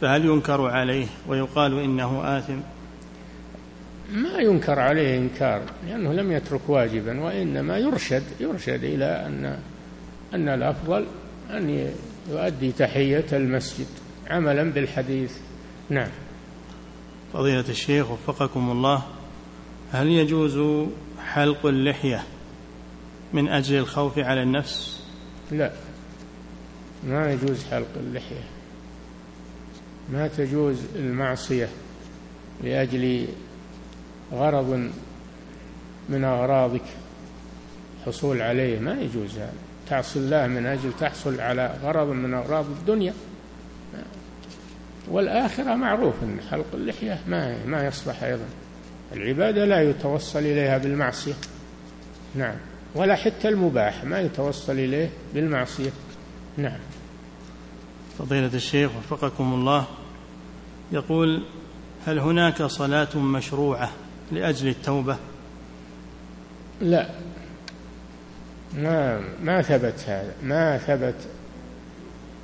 [SPEAKER 1] فهل ينكر عليه ويقال إنه آثم ما ينكر عليه إنكار لأنه لم يترك واجبا وإنما يرشد يرشد إلى أن أن الأفضل أن يؤدي تحية المسجد عملا بالحديث نعم
[SPEAKER 2] فضيلة الشيخ وفقكم الله هل يجوز حلق اللحية من أجل الخوف على
[SPEAKER 1] النفس لا ما يجوز حلق اللحية ما تجوز المعصية لأجل غرض من أغراضك حصول عليه ما يجوز هذا يعني. تعصي الله من أجل تحصل على غرض من أغراض الدنيا والآخرة معروف أن حلق اللحية ما ما يصلح أيضا العبادة لا يتوصل إليها بالمعصية نعم ولا حتى المباح ما يتوصل إليه بالمعصية نعم
[SPEAKER 2] فضيلة الشيخ وفقكم الله يقول هل هناك صلاة مشروعة لأجل التوبة
[SPEAKER 1] لا ما ما ثبت هذا ما ثبت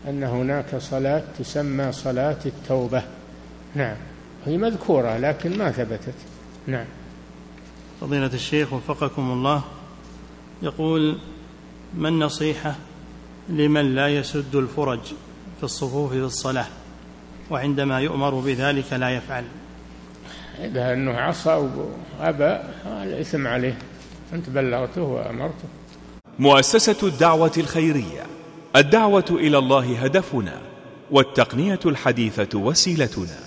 [SPEAKER 1] أن هناك صلاة تسمى صلاة التوبة نعم هي مذكورة لكن ما ثبتت نعم
[SPEAKER 2] فضيلة الشيخ وفقكم الله يقول ما النصيحة لمن لا يسد الفرج في الصفوف في الصلاة
[SPEAKER 1] وعندما يؤمر بذلك لا يفعل إذا أنه عصى وأبى الإثم عليه أنت بلغته وأمرته مؤسسة الدعوة الخيرية الدعوة إلى الله هدفنا والتقنية
[SPEAKER 2] الحديثة وسيلتنا